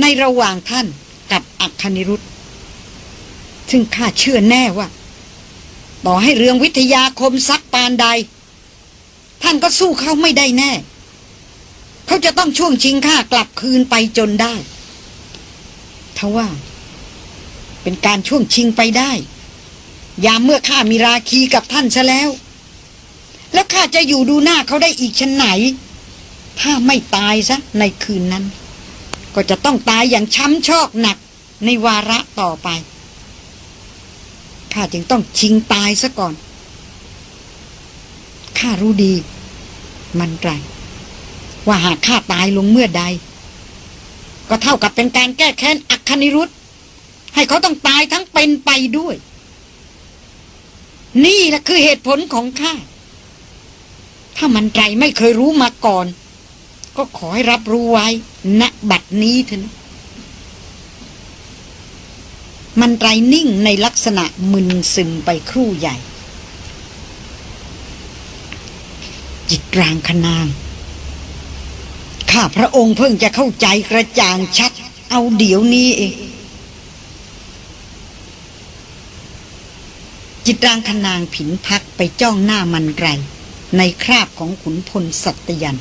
ในระหว่างท่านกับอัคคณิรุธซึ่งข้าเชื่อแน่ว่า ต่อให้เรื่องวิทยาคมซักปานใด ท่านก็สู้เขาไม่ได้แน่ เขาจะต้องช่วงชิงข้ากลับคืนไปจนได้ทว่า เป็นการช่วงชิงไปได้ ยามเมื่อข้ามีราคีกับท่านซะแล้ว แล้วข้าจะอยู่ดูหน้าเขาได้อีกชั้นไหน ถ้าไม่ตายซะในคืนนั้น ก็จะต้องตายอย่างช้ำชอกหนักในวาระต่อไปข้าจึงต้องชิงตายซะก่อน ข้ารู้ดี มันไรว่าหากข้าตายลงเมื่อใด ก็เท่ากับเป็นการแก้แค้นอัคคณิรุธ ให้เขาต้องตายทั้งเป็นไปด้วย นี่แหละคือเหตุผลของข้า ถ้ามันไรไม่เคยรู้มาก่อน ก็ขอให้รับรู้ไว้ณบัดนี้เถอะมันไรนิ่งในลักษณะมึนซึมไปครู่ใหญ่ จิตรางคนาง ข้าพระองค์เพิ่งจะเข้าใจกระจ่างชัด เอาเดี๋ยวนี้เอง จิตรางคนางผินพักไปจ้องหน้ามันไร ในคราบของขุนพลสัตยัน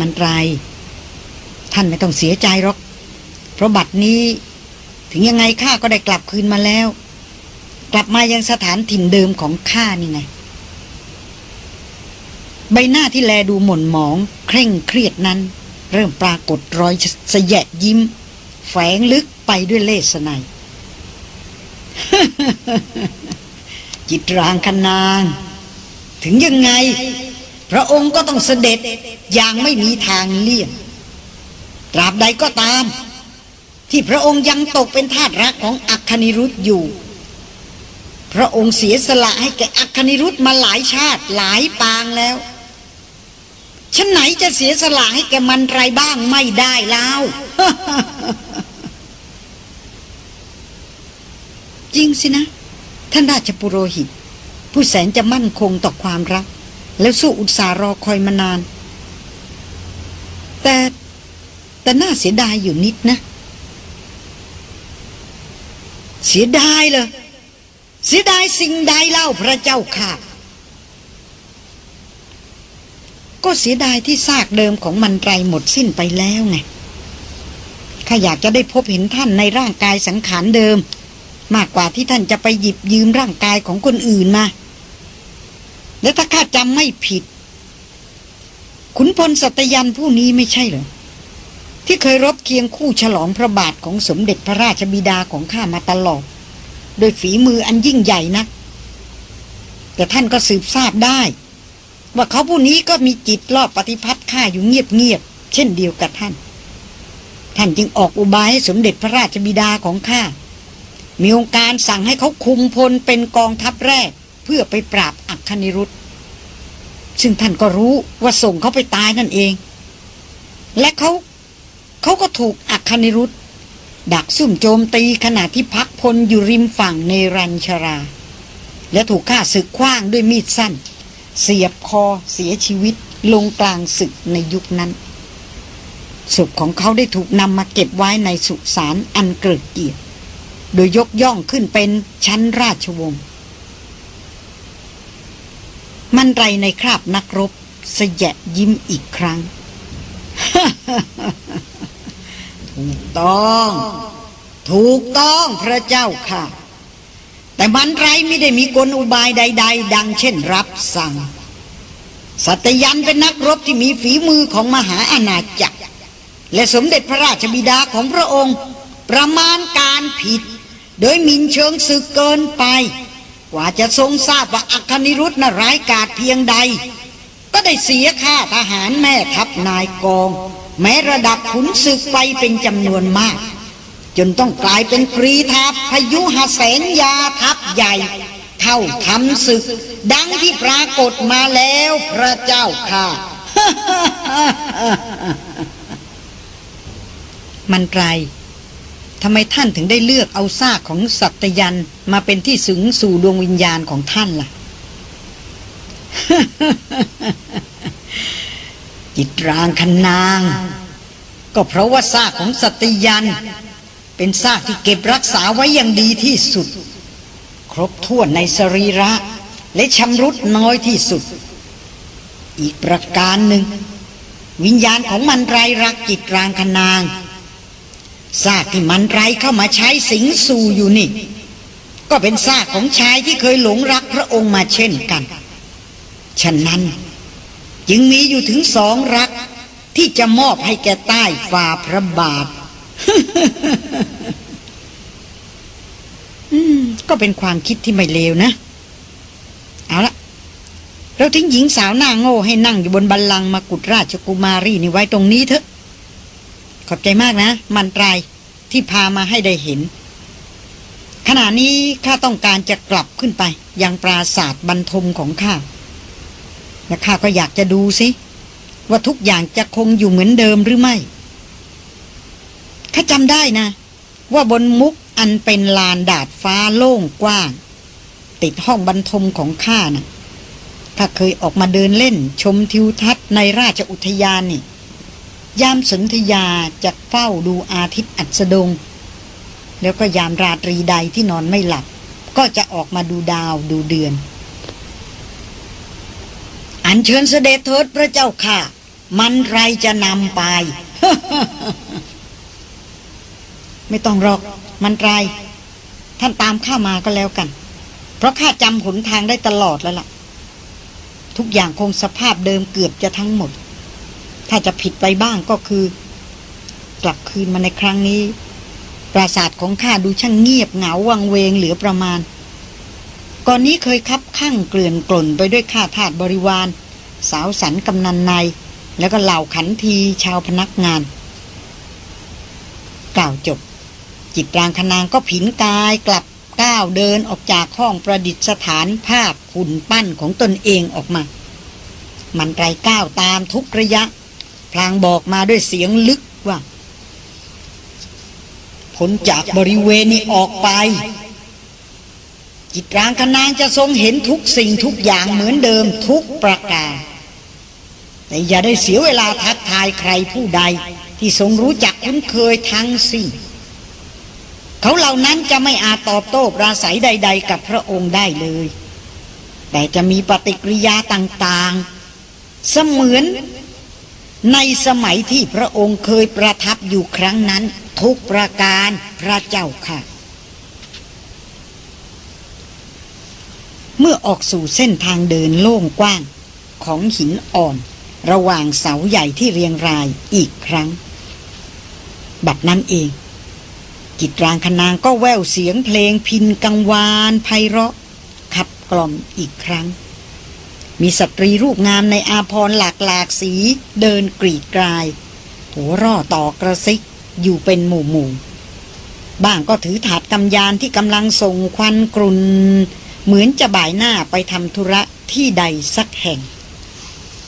มันไร ท่านไม่ต้องเสียใจหรอก เพราะบัดนี้ ถึงยังไงข้าก็ได้กลับคืนมาแล้ว กลับมายังสถานถิ่นเดิมของข้านี่ไง ใบหน้าที่แลดูหม่นหมอง เคร่งเครียดนั้น เริ่มปรากฏรอยสยะยิ้ม แฝงลึกไปด้วยเลสไนยจิตรางคนาง ถึงยังไง พระองค์ก็ต้องเสด็จอย่างไม่มีทางเลี่ยงตราบใดก็ตาม ที่พระองค์ยังตกเป็นทาสรักของอัคคณิรุธอยู่ พระองค์เสียสละให้แก่อัคคณิรุธมาหลายชาติหลายปางแล้วฉันไหนจะเสียสละให้แกมันไรบ้างไม่ได้แล้ว จริงสินะ ท่านราชปุโรหิต ผู้แสนจะมั่นคงต่อความรัก แล้วสู้อุตสารอคอยมานาน แต่แต่น่าเสียดายอยู่นิดนะ เสียดายเลยเสียดายสิ่งใดเล่าพระเจ้าค่ะ ก็เสียดายที่ซากเดิมของมันไรหมดสิ้นไปแล้วไงข้าอยากจะได้พบเห็นท่านในร่างกายสังขารเดิม มากกว่าที่ท่านจะไปหยิบยืมร่างกายของคนอื่นมา และถ้าข้าจำไม่ผิด ขุนพลสัตยันผู้นี้ไม่ใช่เหรอ ที่เคยรบเคียงคู่ฉลองพระบาทของสมเด็จพระราชบิดาของข้ามาตลอด โดยฝีมืออันยิ่งใหญ่นะแต่ท่านก็สืบทราบได้ ว่าเขาผู้นี้ก็มีจิตรอบปฏิพัติข้าอยู่เงียบๆเช่นเดียวกับท่าน ท่านจึงออกอุบายให้สมเด็จพระราชบิดาของข้ามีองค์การสั่งให้เขาคุมพลเป็นกองทัพแรก เพื่อไปปราบอัคคณิรุธซึ่งท่านก็รู้ว่าส่งเขาไปตายนั่นเอง และเขาเขาก็ถูกอัคคณิรุธดักซุ่มโจมตีขณะที่พักพลอยู่ริมฝั่งในรัญชรา และถูกฆ่าศึกคว้างด้วยมีดสั้น เสียบคอเสียชีวิตลงกลางศึกในยุคนั้นศพของเขาได้ถูกนำมาเก็บไว้ในสุสานอันเกิดเกียรติโดยยกย่องขึ้นเป็นชั้นราชวงศ์ มันไรในคราบนักรบสยะยิ้มอีกครั้ง ถูกต้อง ถูกต้องพระเจ้าค่ะ แต่มันไรไม่ได้มีกลอุบายใด ๆ ดังเช่นรับสั่ง สัตยันเป็นนักรบที่มีฝีมือของมหาอาณาจักร และสมเด็จพระราชบิดาของพระองค์ ประมาณการผิด โดยมินเชิงสึกเกินไป กว่าจะทรงทราบว่าอัคคณิรุธน่ะร้ายกาจเพียงใด ก็ได้เสียค่าทหารแม่ทัพนายกอง แม้ระดับขุนศึกไปเป็นจำนวนมาก จนต้องกลายเป็นกรีธาพยุหแสนยาทัพใหญ่ เข้าทำศึก ดังที่ปรากฏมาแล้วพระเจ้าค่ะ มันไร ทำไมท่านถึงได้เลือกเอาซากของสัตยันมาเป็นที่สึงสู่ดวงวิญญาณของท่านล่ะ จิตรางคนาง ก็เพราะว่าซากของสัตยัน เป็นซากที่เก็บรักษาไว้อย่างดีที่สุด ครบถ้วนในสรีระ และชำรุดน้อยที่สุด อีกประการหนึ่ง วิญญาณของมันไรรักจิตรางคนาง ซากที่มันไรเข้ามาใช้สิงสู่อยู่นี่ ก็เป็นซากของชายที่เคยหลงรักพระองค์มาเช่นกันฉะนั้นจึงมีอยู่ถึงสองรักที่จะมอบให้แกใต้ฝ่าพระบาท อืม ก็เป็นความคิดที่ไม่เลวนะ เอาละเราทิ้งหญิงสาวหน้าโง่ให้นั่งอยู่บนบัลลังก์มากุฎราชกุมารีนี่ไว้ตรงนี้เถอะ อบใจมากนะ มันตรายที่พามาให้ได้เห็น ขณะนี้ข้าต้องการจะกลับขึ้นไป ยังปราศาสตร์บรรทมของข้าและข้าก็อยากจะดูสิว่าทุกอย่างจะคงอยู่เหมือนเดิมหรือไม่ข้าจำได้นะ ว่าบนมุกอันเป็นลานดาดฟ้าโล่งกว้าง ติดห้องบรรทมของข้านะ่ะข้าเคยออกมาเดินเล่น ชมทิวทัศน์ในราชอุทยานนี่ ยามสนธยาจะเฝ้าดูอาทิตย์อัสดง แล้วก็ยามราตรีใดที่นอนไม่หลับ ก็จะออกมาดูดาวดูเดือน อันเชิญเสด็จเถิดพระเจ้าค่ะ มันไรจะนำไป ไม่ต้องรอก มันไร ท่านตามข้ามาก็แล้วกัน เพราะข้าจำหนทางได้ตลอดแล้วล่ะ ทุกอย่างคงสภาพเดิมเกือบจะทั้งหมด ถ้าจะผิดไปบ้างก็คือ กลับคืนมาในครั้งนี้ ปราสาทของข้าดูช่างเงียบเหงาวังเวงเหลือประมาณ ก่อนนี้เคยคับข้างเกลื่อนกล่นไปด้วยข้าทาสบริวาร สาวสันกำนันใน แล้วก็เหล่าขันทีชาวพนักงาน กล่าวจบ จิตรางคนางก็ผินกายกลับก้าวเดินออกจากห้องประดิษฐานภาพหุ่นปั้นของตนเองออกมา มันไรก้าวตามทุกระยะ พลางบอกมาด้วยเสียงลึกว่าพ้นจากบริเวณนี้ออกไป จิตรางคนางจะทรงเห็นทุกสิ่งทุกอย่างเหมือนเดิมทุกประการแต่อย่าได้เสียเวลาทักทายใครผู้ใด ที่ทรงรู้จักคุ้นเคยทั้งสิ้นเขาเหล่านั้นจะไม่อาจตอบโต้ปราศัยใด ๆ กับพระองค์ได้เลย แต่จะมีปฏิกิริยาต่างๆ เสมือน ในสมัยที่พระองค์เคยประทับอยู่ครั้งนั้น ทุกประการพระเจ้าค่ะ เมื่อออกสู่เส้นทางเดินโล่งกว้างของหินอ่อน ระหว่างเสาใหญ่ที่เรียงรายอีกครั้ง บัดนั้นเองจิตรางคนางก็แววเสียงเพลงพินกังวานไพเราะ ขับกล่อมอีกครั้ง มีสตรีรูปงามในอาพรหลากหลากสีเดินกรีดกลาย หัวร่อต่อกระซิกอยู่เป็นหมู่หมู่บ้างก็ถือถาดกำยานที่กำลังส่งควันกรุนเหมือนจะบ่ายหน้าไปทำธุระที่ใดสักแห่ง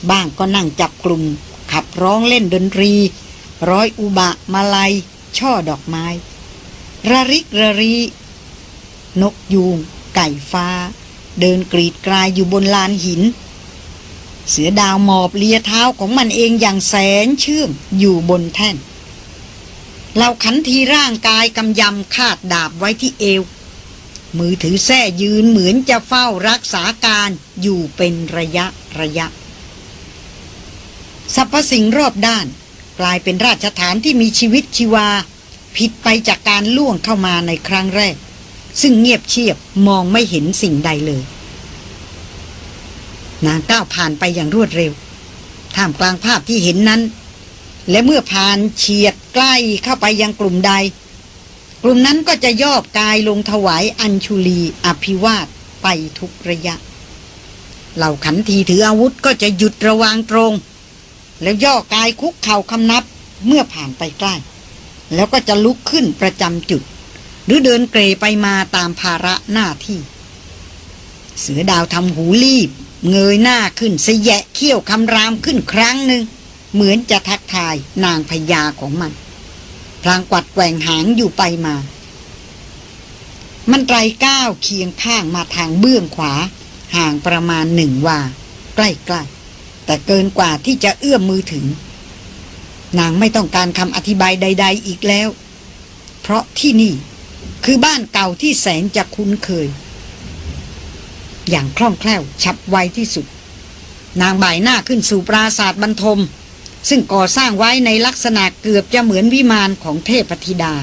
บ้างก็นั่งจับกลุ่ม ขับร้องเล่นดนตรี ร้อยอุบะมาลัย ช่อดอกไม้ ระริกระรี นกยูง ไก่ฟ้า เดินกรีดกลายอยู่บนลานหิน เสือดาวหมอบเลียเท้าของมันเองอย่างแสนเชื่องอยู่บนแท่นเราขันทีร่างกายกำยำคาดดาบไว้ที่เอว มือถือแส้ยืนเหมือนจะเฝ้ารักษาการอยู่เป็นระยะระยะสรรพสิ่งรอบด้าน กลายเป็นราชฐานที่มีชีวิตชีวา ผิดไปจากการล่วงเข้ามาในครั้งแรก ซึ่งเงียบเชียบมองไม่เห็นสิ่งใดเลย นางก้าวผ่านไปอย่างรวดเร็ว ท่ามกลางภาพที่เห็นนั้น และเมื่อผ่านเฉียดใกล้เข้าไปยังกลุ่มใด กลุ่มนั้นก็จะย่อกายลงถวายอัญชุลีอภิวาทไปทุกระยะ เหล่าขันทีถืออาวุธก็จะหยุดระวางตรง แล้วย่อกายคุกเข่าคำนับเมื่อผ่านไปใกล้ แล้วก็จะลุกขึ้นประจำจุด หรือเดินเกรไปมาตามภาระหน้าที่ เสือดาวทำหูรีบ เงยหน้าขึ้นสแยะเขี้ยวคำรามขึ้นครั้งหนึ่ง เหมือนจะทักทายนางพญาของมัน พลางกวัดแกว่งหางอยู่ไปมา มันไตรก้าวเคียงข้างมาทางเบื้องขวา ห่างประมาณหนึ่งวา ใกล้ๆ แต่เกินกว่าที่จะเอื้อมมือถึง นางไม่ต้องการคำอธิบายใด ๆ อีกแล้ว เพราะที่นี่คือบ้านเก่าที่แสนจะคุ้นเคย อย่างคล่องแคล่วฉับไวที่สุด นางบ่ายหน้าขึ้นสู่ปราศาสตร์บรรทม ซึ่งก่อสร้างไว้ในลักษณะเกือบจะเหมือนวิมานของเทพธิดา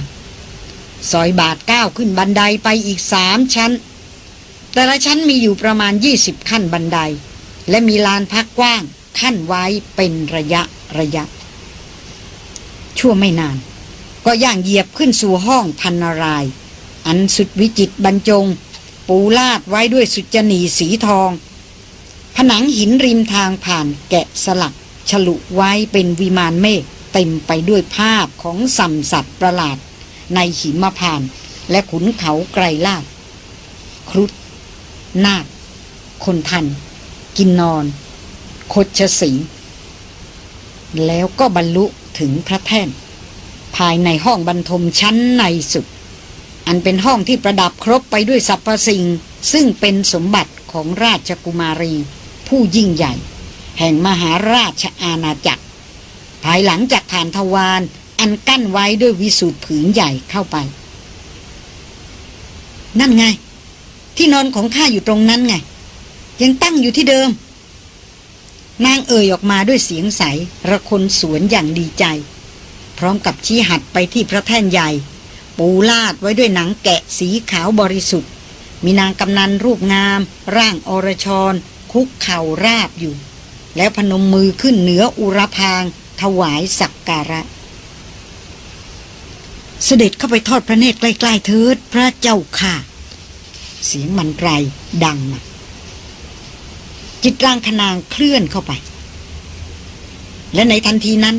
ซอยบาทก้าวขึ้นบันไดไปอีกสามชั้น แต่ละชั้นมีอยู่ประมาณยี่สิบขั้นบันได และมีลานพักกว้างขั้นไว้เป็นระยะระยะ ชั่วไม่นาน ก็ย่างเหยียบขึ้นสู่ห้องพันนาราย อันสุดวิจิตบรรจง ปูลาดไว้ด้วยสุจนีสีทอง ผนังหินริมทางผ่านแกะสลัก ฉลุไว้เป็นวิมานเมฆเต็มไปด้วยภาพของสัมสัตว์ประหลาด ในหิมพาน และขุนเขาไกรลาด ครุฑนาคคนทัน กินนอน คดชสิงแล้วก็บรรลุถึงพระแท่น ภายในห้องบรรทมชั้นในสุด อันเป็นห้องที่ประดับครบไปด้วยสรรพสิ่ง ซึ่งเป็นสมบัติของราชกุมารี ผู้ยิ่งใหญ่ แห่งมหาราชอาณาจักร ภายหลังจากผ่านทวารอันกั้นไว้ด้วยวิสูตรผืนใหญ่เข้าไป นั่นไง ที่นอนของข้าอยู่ตรงนั้นไง ยังตั้งอยู่ที่เดิม นางเอ่ยออกมาด้วยเสียงใสระคนสวนอย่างดีใจ พร้อมกับชี้หัดไปที่พระแท่นใหญ่ ปูลาดไว้ด้วยหนังแกะสีขาวบริสุทธิ์ มีนางกำนันรูปงาม ร่างอรชร คุกเข่าราบอยู่ แล้วพนมมือขึ้นเหนืออุรพาง ถวายสักการะ เสด็จเข้าไปทอดพระเนตรใกล้ๆเถิดพระเจ้าค่ะ เสียงมันไรดังมาจิตร่างคนางเคลื่อนเข้าไป และในทันทีนั้น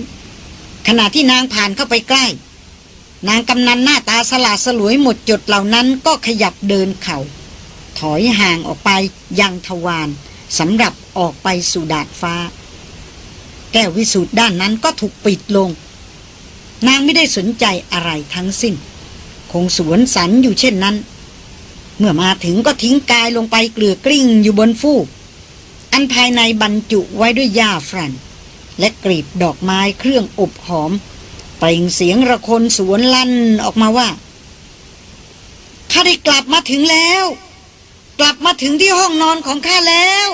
ขณะที่นางผ่านเข้าไปใกล้ นางกำนันหน้าตาสลาสลวยหมดจดเหล่านั้นก็ขยับเดินเขา่า ถอยห่างออกไปยังทวารสำหรับออกไปสู่ดาดฟ้า แก้ววิสูตรด้านนั้นก็ถูกปิดลง นางไม่ได้สนใจอะไรทั้งสิ้น คงสวนสันอยู่เช่นนั้น เมื่อมาถึงก็ทิ้งกายลงไปเกลือกลิ้งอยู่บนฟูก อันภายในบรรจุไว้ด้วยหญ้าฝรั่นและกรีบดอกไม้เครื่องอบหอม ปล่งเสียงระคนสวนลั่นออกมาว่าข้าได้กลับมาถึงแล้ว กลับมาถึงที่ห้องนอนของข้าแล้ว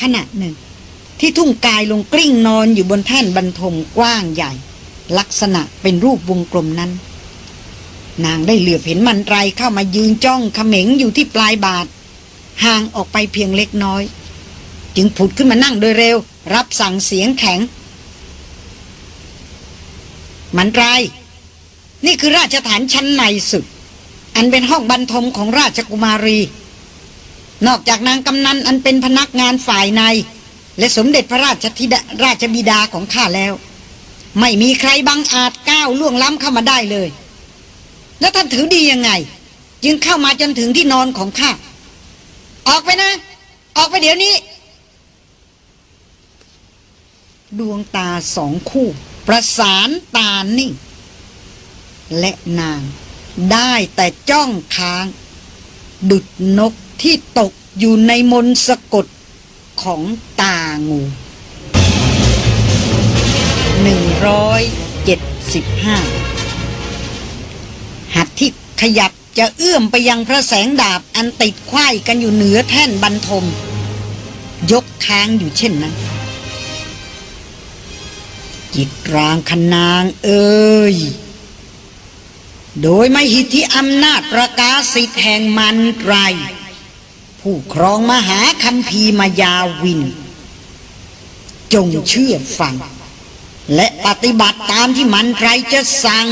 ขณะหนึ่ง ที่ทุ่งกายลงกลิ้งนอนอยู่บนแท่นบรรทมกว้างใหญ่ ลักษณะเป็นรูปวงกลมนั้น นางได้เหลือบเห็นมันไรเข้ามายืนจ้องเขม็งอยู่ที่ปลายบาทห่างออกไปเพียงเล็กน้อย จึงผุดขึ้นมานั่งโดยเร็ว รับสั่งเสียงแข็ง มันไร นี่คือราชฐานชั้นในสุด อันเป็นห้องบรรทมของราชกุมารี นอกจากนางกำนันอันเป็นพนักงานฝ่ายใน และสมเด็จพระราชธิดาราชบิดาของข้าแล้ว ไม่มีใครบังอาจก้าวล่วงล้ำเข้ามาได้เลย แล้วท่านถือดียังไง จึงเข้ามาจนถึงที่นอนของข้า ออกไปนะ ออกไปเดี๋ยวนี้ ดวงตาสองคู่ ประสานตานิ่งและนางได้แต่จ้องค้าง ดุดนกที่ตกอยู่ในมนสะกดของตางูหนึ่งร้อยเจ็ดสิบห้าหัดที่ขยับจะเอื้อมไปยังพระแสงดาบอันติดควายกันอยู่เหนือแท่นบรรทม ยกค้างอยู่เช่นนั้น จิตรางคนางเอ้ย โดยไม่หิทธิอำนาจประกาศสิทธิแห่งมันไรผู้ครองมหาคัมภีมายาวิน จงเชื่อฟัง และปฏิบัติตามที่มันไรจะสั่ง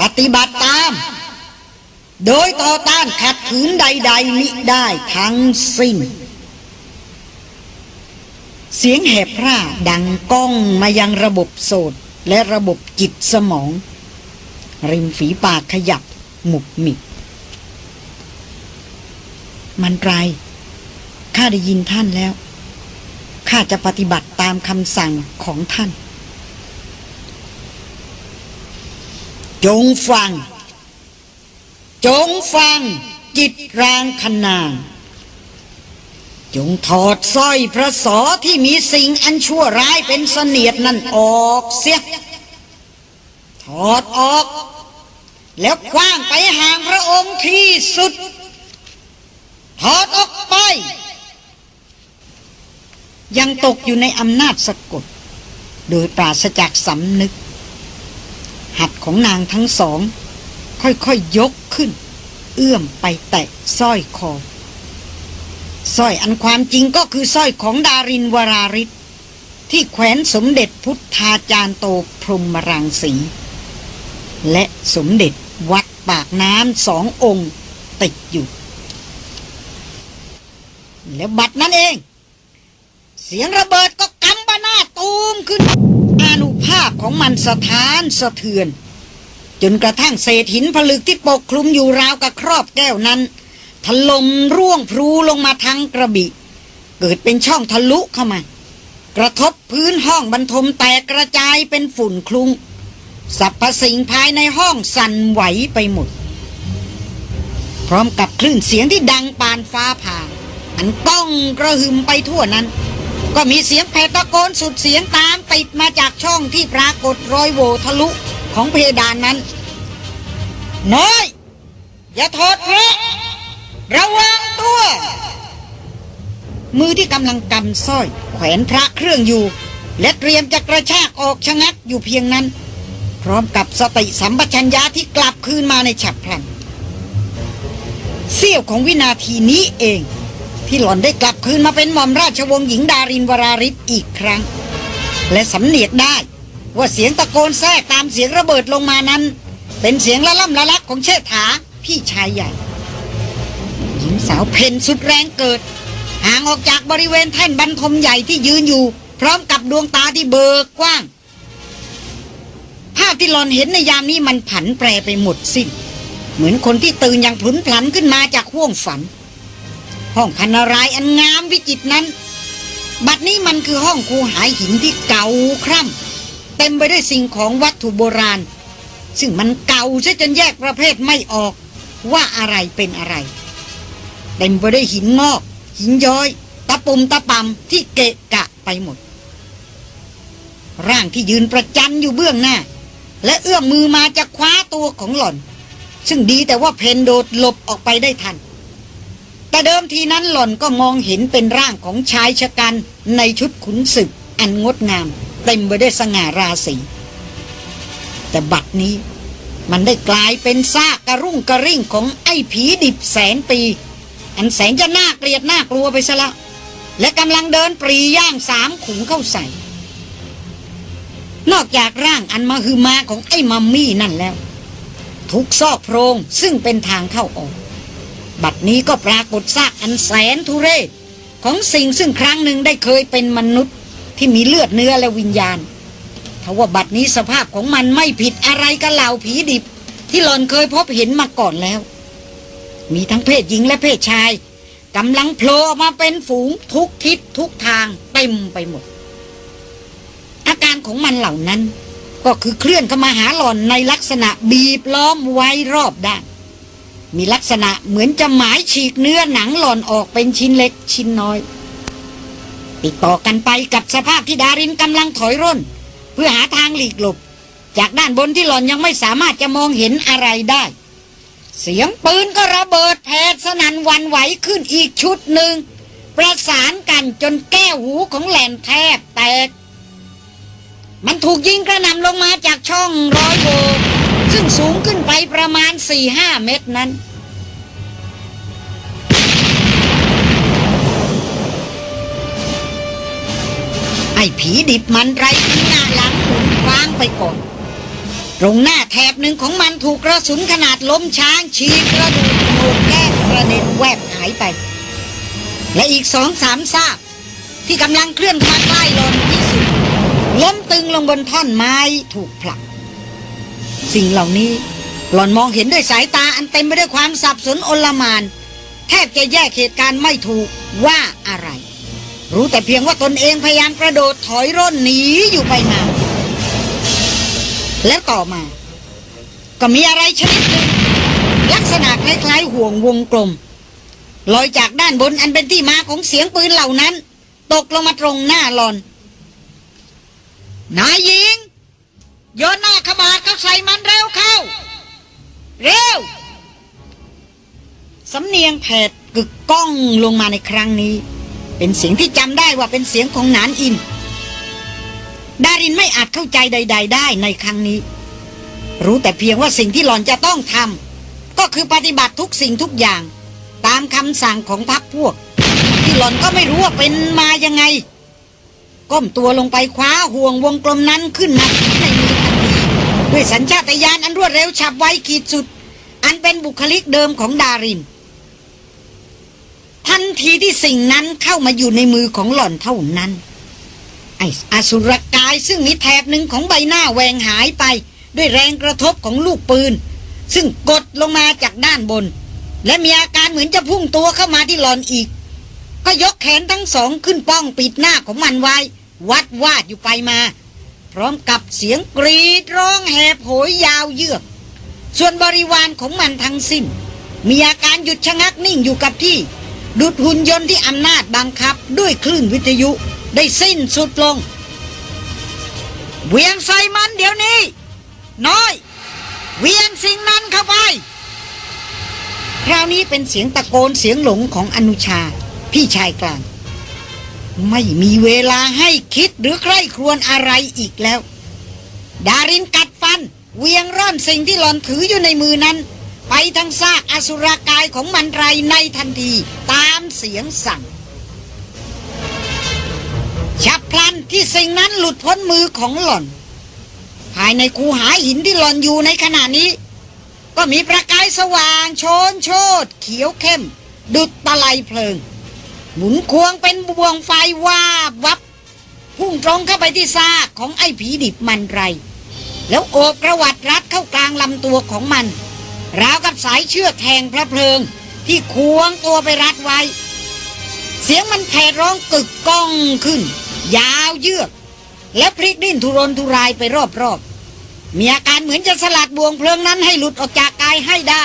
ปฏิบัติตาม โดยต่อต้านขัดขืนใด ๆ มิได้ทั้งสิ้น เสียงแหบพร่าดังก้องมายังระบบโสดและระบบจิตสมอง ริมฝีปากขยับหมุกมิดมันไรข้าได้ยินท่านแล้ว ข้าจะปฏิบัติตามคำสั่งของท่าน จงฟัง จงฟัง จิตรางคนาง จงถอดสร้อยพระสอที่มีสิ่งอันชั่วร้ายเป็นเสนียดนั่นออกเสีย ถอดออก แล้วคว้างไปห่างพระองค์ที่สุด ถอดออกไป ยังตกอยู่ในอำนาจสะกด โดยปราศจากสำนึก หัดของนางทั้งสอง ค่อยๆยยกขึ้น เอื้อมไปแตะสร้อยคอ สร้อยอันความจริงก็คือสร้อยของดารินวราริศที่แขวนสมเด็จพุทธาจารย์โตพรหมรังสี และสมเด็จวัดปากน้ำสององค์ติดอยู่ แล้วบัดนั้นเอง เสียงระเบิดก็กำบานาตูมขึ้น อานุภาพของมันสถานสะเทือน จนกระทั่งเศษหินผลึกที่ปกคลุมอยู่ราวกับครอบแก้วนั้น ถล่มร่วงพลูลงมาทั้งกระบี่เกิดเป็นช่องทะลุเข้ามากระทบพื้นห้องบรรทมแตกกระจายเป็นฝุ่นคลุงสรรพสิ่งภายในห้องสั่นไหวไปหมด พร้อมกับคลื่นเสียงที่ดังปานฟ้าผ่า อันก้องกระหึ่มไปทั่วนั้น ก็มีเสียงแผดตะโกนสุดเสียงตามติดมาจากช่องที่ปรากฏรอยโวทะลุของเพดานนั้น น้อย อย่าถอดพระ ระวังตัว มือที่กำลังกำสร้อย แขวนพระเครื่องอยู่ และเตรียมจะกระชากออกชะงักอยู่เพียงนั้น พร้อมกับสติสัมปชัญญะที่กลับคืนมาในฉับพลันเสี้ยวของวินาทีนี้เอง ที่หล่อนได้กลับคืนมาเป็นหม่อมราชวงศ์หญิงดารินวราริศอีกครั้ง และสำเนียกได้ว่าเสียงตะโกนแทรกตามเสียงระเบิดลงมานั้น เป็นเสียงละล่ำละลักของเชษฐาพี่ชายใหญ่ หญิงสาวเพนสุดแรงเกิด ห่างออกจากบริเวณแท่นบรรทมใหญ่ที่ยืนอยู่ พร้อมกับดวงตาที่เบิกกว้าง ภาพที่หลอนเห็นในยามนี้มันผันแปรไปหมดสิ้น เหมือนคนที่ตื่นอย่างพลุนพลันขึ้นมาจากห้วงฝัน ห้องพันารายอันงามวิจิตรนั้น บัดนี้มันคือห้องคูหายหินที่เก่าคร่ำเต็มไปด้วยสิ่งของวัตถุโบราณ ซึ่งมันเก่าซะจนแยกประเภทไม่ออกว่าอะไรเป็นอะไร เต็มไปด้วยหินงอก หินย้อย ตะปุ่มตะปำที่เกะกะไปหมด ร่างที่ยืนประจันอยู่เบื้องหน้า และเอื้อมมือมาจะคว้าตัวของหล่อน ซึ่งดีแต่ว่าเพนโดดหลบออกไปได้ทัน แต่เดิมทีนั้นหล่อนก็มองเห็นเป็นร่างของชายชะกันในชุดขุนศึก อันงดงาม เต็มไปด้วยสง่าราศีแต่บัดนี้มันได้กลายเป็นซากกระรุ่งกระริ่งของไอ้ผีดิบแสนปี อันแสนจะน่าเกลียดน่ากลัวไปซะละและกำลังเดินปรีย่างสามขุงเข้าใส่ นอกจากร่างอันมาฮือมาของไอ้มัมมี่นั่นแล้ว ทุกซอกโพรงซึ่งเป็นทางเข้าออก บัดนี้ก็ปรากฏซากอันแสนทุเรศของสิ่งซึ่งครั้งหนึ่งได้เคยเป็นมนุษย์ที่มีเลือดเนื้อและวิญญาณทว่าบัดนี้สภาพของมันไม่ผิดอะไรกับเหล่าผีดิบ ที่หลอนเคยพบเห็นมาก่อนแล้ว มีทั้งเพศหญิงและเพศชายกำลังโผล่ออกมาเป็นฝูงทุกทิศทุกทางเต็มไปหมด อาการของมันเหล่านั้น ก็คือเคลื่อนเข้ามาหาหล่อนในลักษณะบีบล้อมไว้รอบด้าน มีลักษณะเหมือนจะหมายฉีกเนื้อหนังหล่อนออกเป็นชิ้นเล็กชิ้นน้อย ติดต่อกันไปกับสภาพที่ดารินกำลังถอยร่น เพื่อหาทางหลีกหลบ จากด้านบนที่หล่อนยังไม่สามารถจะมองเห็นอะไรได้ เสียงปืนก็ระเบิดแผดสนันวันไหวขึ้นอีกชุดหนึ่ง ประสานกันจนแก้วหูของแหลนแทบแตก มันถูกยิงกระหน่ำลงมาจากช่องร้อยโบซึ่งสูงขึ้นไปประมาณสี่ห้าเมตรนั้นไอ้ผีดิบมันไรหน้าหลังหมุนคว้างไปก่อน ตรงหน้าแถบหนึ่งของมันถูกกระสุนขนาดล้มช้างฉีกกระดูกโหนกแก้มกระเด็นแวบหายไป และอีกสองสามซากที่กำลังเคลื่อนมาใกล้ลนที่สุด ล้มตึงลงบนท่อนไม้ถูกผลัก สิ่งเหล่านี้หล่อนมองเห็นด้วยสายตาอันเต็มไปด้วยความสับสนโอลมาน แทบจะแยกเหตุการณ์ไม่ถูกว่าอะไร รู้แต่เพียงว่าตนเองพยายามกระโดดถอยร่นหนีอยู่ไปมา แล้วต่อมา ก็มีอะไรชนิดหนึ่งลักษณะคล้ายๆห่วงวงกลม ลอยจากด้านบนอันเป็นที่มาของเสียงปืนเหล่านั้น ตกลงมาตรงหน้าหลอน นายหญิง โยนหน้าขบาดเขาใส่มันเร็วเข้า เร็ว สำเนียงแผดกึกก้องลงมาในครั้งนี้ เป็นเสียงที่จำได้ว่าเป็นเสียงของนานอิน ดารินไม่อาจเข้าใจใด ๆ ได้ในครั้งนี้ รู้แต่เพียงว่าสิ่งที่หล่อนจะต้องทำก็คือปฏิบัติทุกสิ่งทุกอย่าง ตามคำสั่งของพักพวก ที่หล่อนก็ไม่รู้ว่าเป็นมายังไง ก้มตัวลงไปคว้าห่วงวงกลมนั้นขึ้นมาในมือทันทีด้วยสัญชาตญาณอันรวดเร็วฉับไวขีดสุด อันเป็นบุคลิกเดิมของดารินทันทีที่สิ่งนั้นเข้ามาอยู่ในมือของหล่อนเท่านั้น ไอ้อสุรกายซึ่งมีแถบหนึ่งของใบหน้าแหวงหายไป ด้วยแรงกระทบของลูกปืน ซึ่งกดลงมาจากด้านบน และมีอาการเหมือนจะพุ่งตัวเข้ามาที่หลอนอีก ก็ยกแขนทั้งสองขึ้นป้องปิดหน้าของมันไว้ วัดวาดอยู่ไปมา พร้อมกับเสียงกรีดร้องแหบโหยยาวเยือก ส่วนบริวารของมันทั้งสิ้น มีอาการหยุดชะงักนิ่งอยู่กับที่ ดุดหุ่นยนต์ที่อำนาจบังคับด้วยคลื่นวิทยุ ได้สิ้นสุดลง เวียงใส่มันเดี๋ยวนี้ น้อย เวียนสิ่งนั้นเข้าไป คราวนี้เป็นเสียงตะโกนเสียงหลงของอนุชา พี่ชายกลาง ไม่มีเวลาให้คิดหรือใคร่ครวญอะไรอีกแล้ว ดารินกัดฟัน เวียงร่อนสิ่งที่หลอนถืออยู่ในมือนั้น ไปทางซากอสุรกายของมันไรในทันที ตามเสียงสั่ง ฉับพลันที่สิ่งนั้นหลุดพ้นมือของหล่อน ภายในคูหาหินที่หล่อนอยู่ในขณะนี้ ก็มีประกายสว่างโชนโชดเขียวเข้ม ดุดตะไลเพลิง หมุนควงเป็นบวงไฟวาบวับ พุ่งตรงเข้าไปที่ซากของไอ้ผีดิบมันไร แล้วโอบกระวัดรัดเข้ากลางลำตัวของมัน ราวกับสายเชือกแทงพระเพลิง ที่ควงตัวไปรัดไว้ เสียงมันแผดร้องกึกก้องขึ้น ยาวเยือก และพลิกดิ้นทุรนทุรายไปรอบๆ มีอาการเหมือนจะสลัดบ่วงเพลิงนั้นให้หลุดออกจากกายให้ได้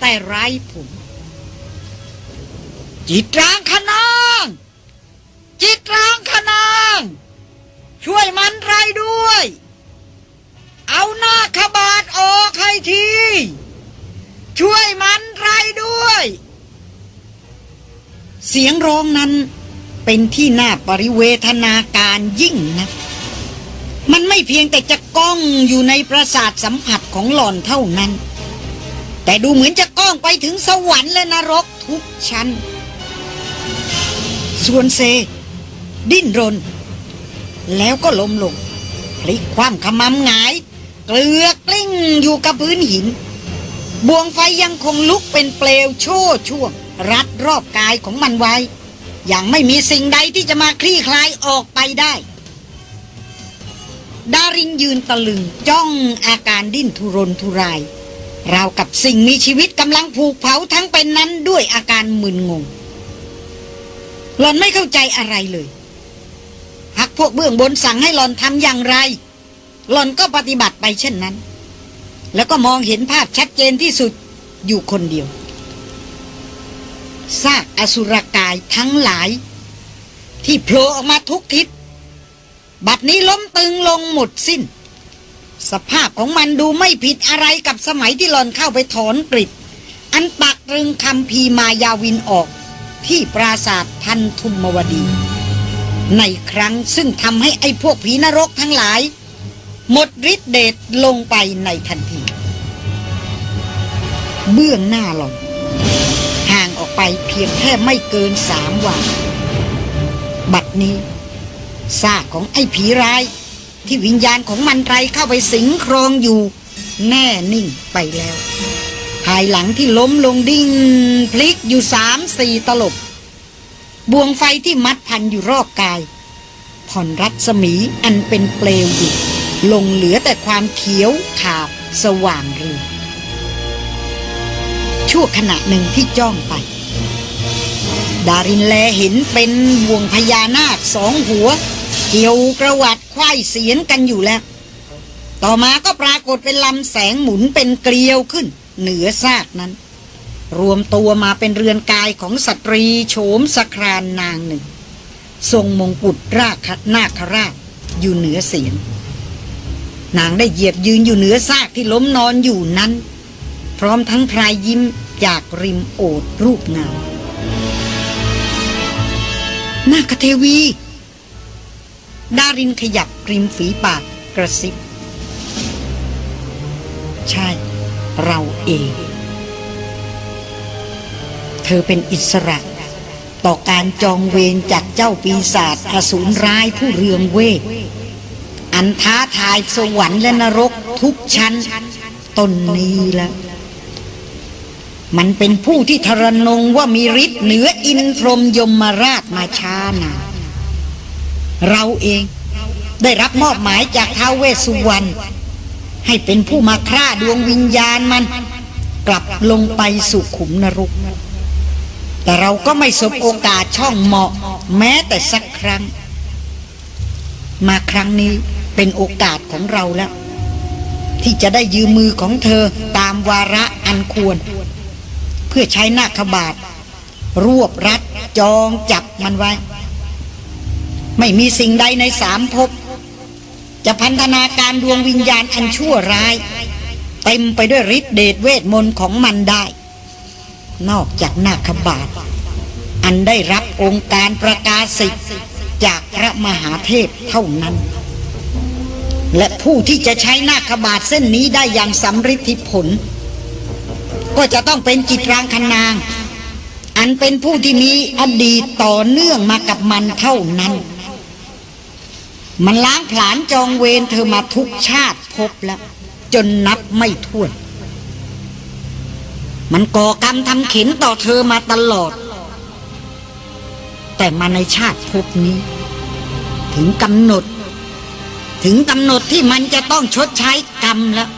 แต่ไร้ผลจิตรางขนางจิตรางขนางช่วยมันไรด้วย เอาหน้าขบาดออกให้ที ช่วยมันไรด้วย เสียงร้องนั้น เป็นที่น่าปริเวทนาการยิ่งนะมันไม่เพียงแต่จะก้องอยู่ในประสาทสัมผัสของหล่อนเท่านั้น แต่ดูเหมือนจะก้องไปถึงสวรรค์และนรกทุกชั้น ส่วนเซ ดิ้นรน แล้วก็ล้มลงพลิกคว่ำขมำหงาย เกลือกลิ้งอยู่กับพื้นหิน บวงไฟยังคงลุกเป็นเปลวโชดช่วง รัดรอบกายของมันไว้ อย่างไม่มีสิ่งใดที่จะมาคลี่คลายออกไปได้ ดารินยืนตะลึงจ้องอาการดิ้นทุรนทุราย ราวกับสิ่งมีชีวิตกำลังผูกเผาทั้งเป็นนั้นด้วยอาการมึนงง หลอนไม่เข้าใจอะไรเลยพักพวกเบื้องบนสั่งให้หลอนทำอย่างไร หลอนก็ปฏิบัติไปเช่นนั้น แล้วก็มองเห็นภาพชัดเจนที่สุดอยู่คนเดียว ซากอสุรกายทั้งหลาย ที่โผล่ออกมาทุกทิศ บัดนี้ล้มตึงลงหมดสิ้น สภาพของมันดูไม่ผิดอะไรกับสมัยที่หลอนเข้าไปถอนกริดอันปักตรึงคำพีมายาวินออก ที่ปราศาสตร์พันธุมวดี ในครั้งซึ่งทำให้ไอ้พวกผีนรกทั้งหลาย หมดฤทธิเดชลงไปในทันที เบื้องหน้าหลอน ไปเพียงแค่ไม่เกินสามวันบัดนี้ซากของไอ้ผีร้าย ที่วิญญาณของมันไรเข้าไปสิงครองอยู่ แน่นิ่งไปแล้ว ภายหลังที่ล้มลงดิ้งพลิกอยู่สามสี่ตลบ บวงไฟที่มัดพันอยู่รอบกาย ผ่อนรัศมีอันเป็นเปลวอยู่ลงเหลือแต่ความเขียวขาวสว่างเรือชั่วขณะหนึ่งที่จ้องไป ดารินแลเห็นเป็นวงพญานาคสองหัว เกี่ยวกระวัดควายเสียนกันอยู่แล้ว ต่อมาก็ปรากฏเป็นลำแสงหมุนเป็นเกลียวขึ้น เหนือซากนั้น รวมตัวมาเป็นเรือนกายของสตรีโฉมสครานนางหนึ่ง ทรงมงกุฎราชนาคราชอยู่เหนือเสียนนางได้เหยียบยืนอยู่เหนือซากที่ล้มนอนอยู่นั้น พร้อมทั้งพรายยิ้มจากริมโอดรูปงาม นาคเทวี ดารินขยับริมฝีปากกระซิบ ใช่ เราเอง เธอเป็นอิสระ ต่อการจองเวรจากเจ้าปีศาจอสูรร้ายผู้เรืองเวท อันท้าทายสวรรค์และนรกทุกชั้น ตนนี้แล้ว มันเป็นผู้ที่ทรนงว่ามีฤทธิ์เหนืออินพรหมยมราชมาช้านานเราเองได้รับมอบหมายจากท้าวเวสสุวรรณให้เป็นผู้มาฆ่าดวงวิญญาณมัน กลับลงไปสู่ขุมนรก แต่เราก็ไม่สบโอกาสช่องเหมาะ แม้แต่สักครั้ง มาครั้งนี้เป็นโอกาสของเราแล้ว ที่จะได้ยืมมือของเธอตามวาระอันควร พื่อใช้นาคบาท รวบรัดจองจับมันไว้ ไม่มีสิ่งใดในสามภพจะพันธนาการดวงวิญญาณอันชั่วร้าย เต็มไปด้วยฤทธิเดชเวทมนต์ของมันได้ นอกจากนาคบาท อันได้รับองค์การประกาศสิทธิ์จากพระมหาเทพเท่านั้น และผู้ที่จะใช้นาคบาทเส้นนี้ได้อย่างสำฤทธิผล ก็จะต้องเป็นจิตรางคนาง อันเป็นผู้ที่มีอดีตต่อเนื่องมากับมันเท่านั้น มันล้างผลาญจองเวรเธอมาทุกชาติพบแล้ว จนนับไม่ถ้วน มันก่อกรรมทำเข็นต่อเธอมาตลอด แต่มาในชาติภพนี้ ถึงกำหนด ถึงกำหนดที่มันจะต้องชดใช้กรรมแล้ว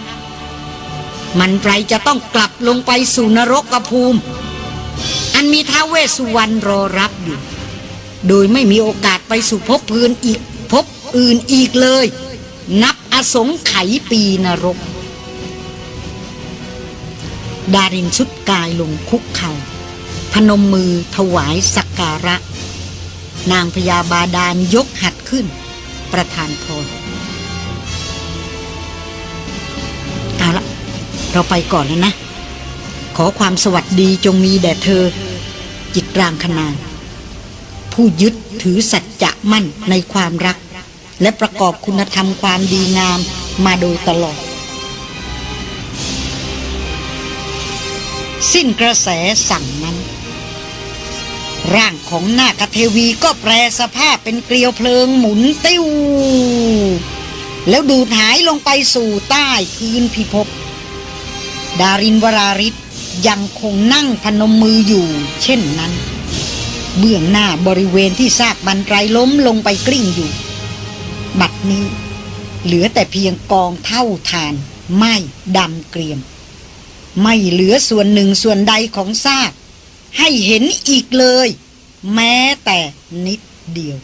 มันไรจะต้องกลับลงไปสู่นรกภูมิ อันมีท้าเวสุวรรณรอรับอยู่ โดยไม่มีโอกาสไปสู่ภพพื้นอีกภพอื่นอีกเลย นับอสงไขยปีนรก ดารินชุดกายลงคุกเขา่าพนมมือถวายสักการะ นางพยาบาดาลยกหัดขึ้น ประทานพร เราไปก่อนแล้วนะ ขอความสวัสดีจงมีแด่เธอ จิตรางคนางผู้ยึดถือสัจจะมั่นในความรัก และประกอบคุณธรรมความดีงามมาโดยตลอด สิ้นกระแสสั่งนั้น ร่างของนาคเทวีก็แปรสภาพเป็นเกลียวเพลิงหมุนติ้ว แล้วดูดหายลงไปสู่ใต้พื้นพิภพ ดารินวราริศยังคงนั่งพนมมืออยู่ เช่นนั้น เบื้องหน้าบริเวณที่ซากบันไดล้มลงไปกลิ้งอยู่ บัดนี้ เหลือแต่เพียงกองเท่าทานไม่ดำเกรียม ไม่เหลือส่วนหนึ่งส่วนใดของซาก ให้เห็นอีกเลย แม้แต่นิดเดียว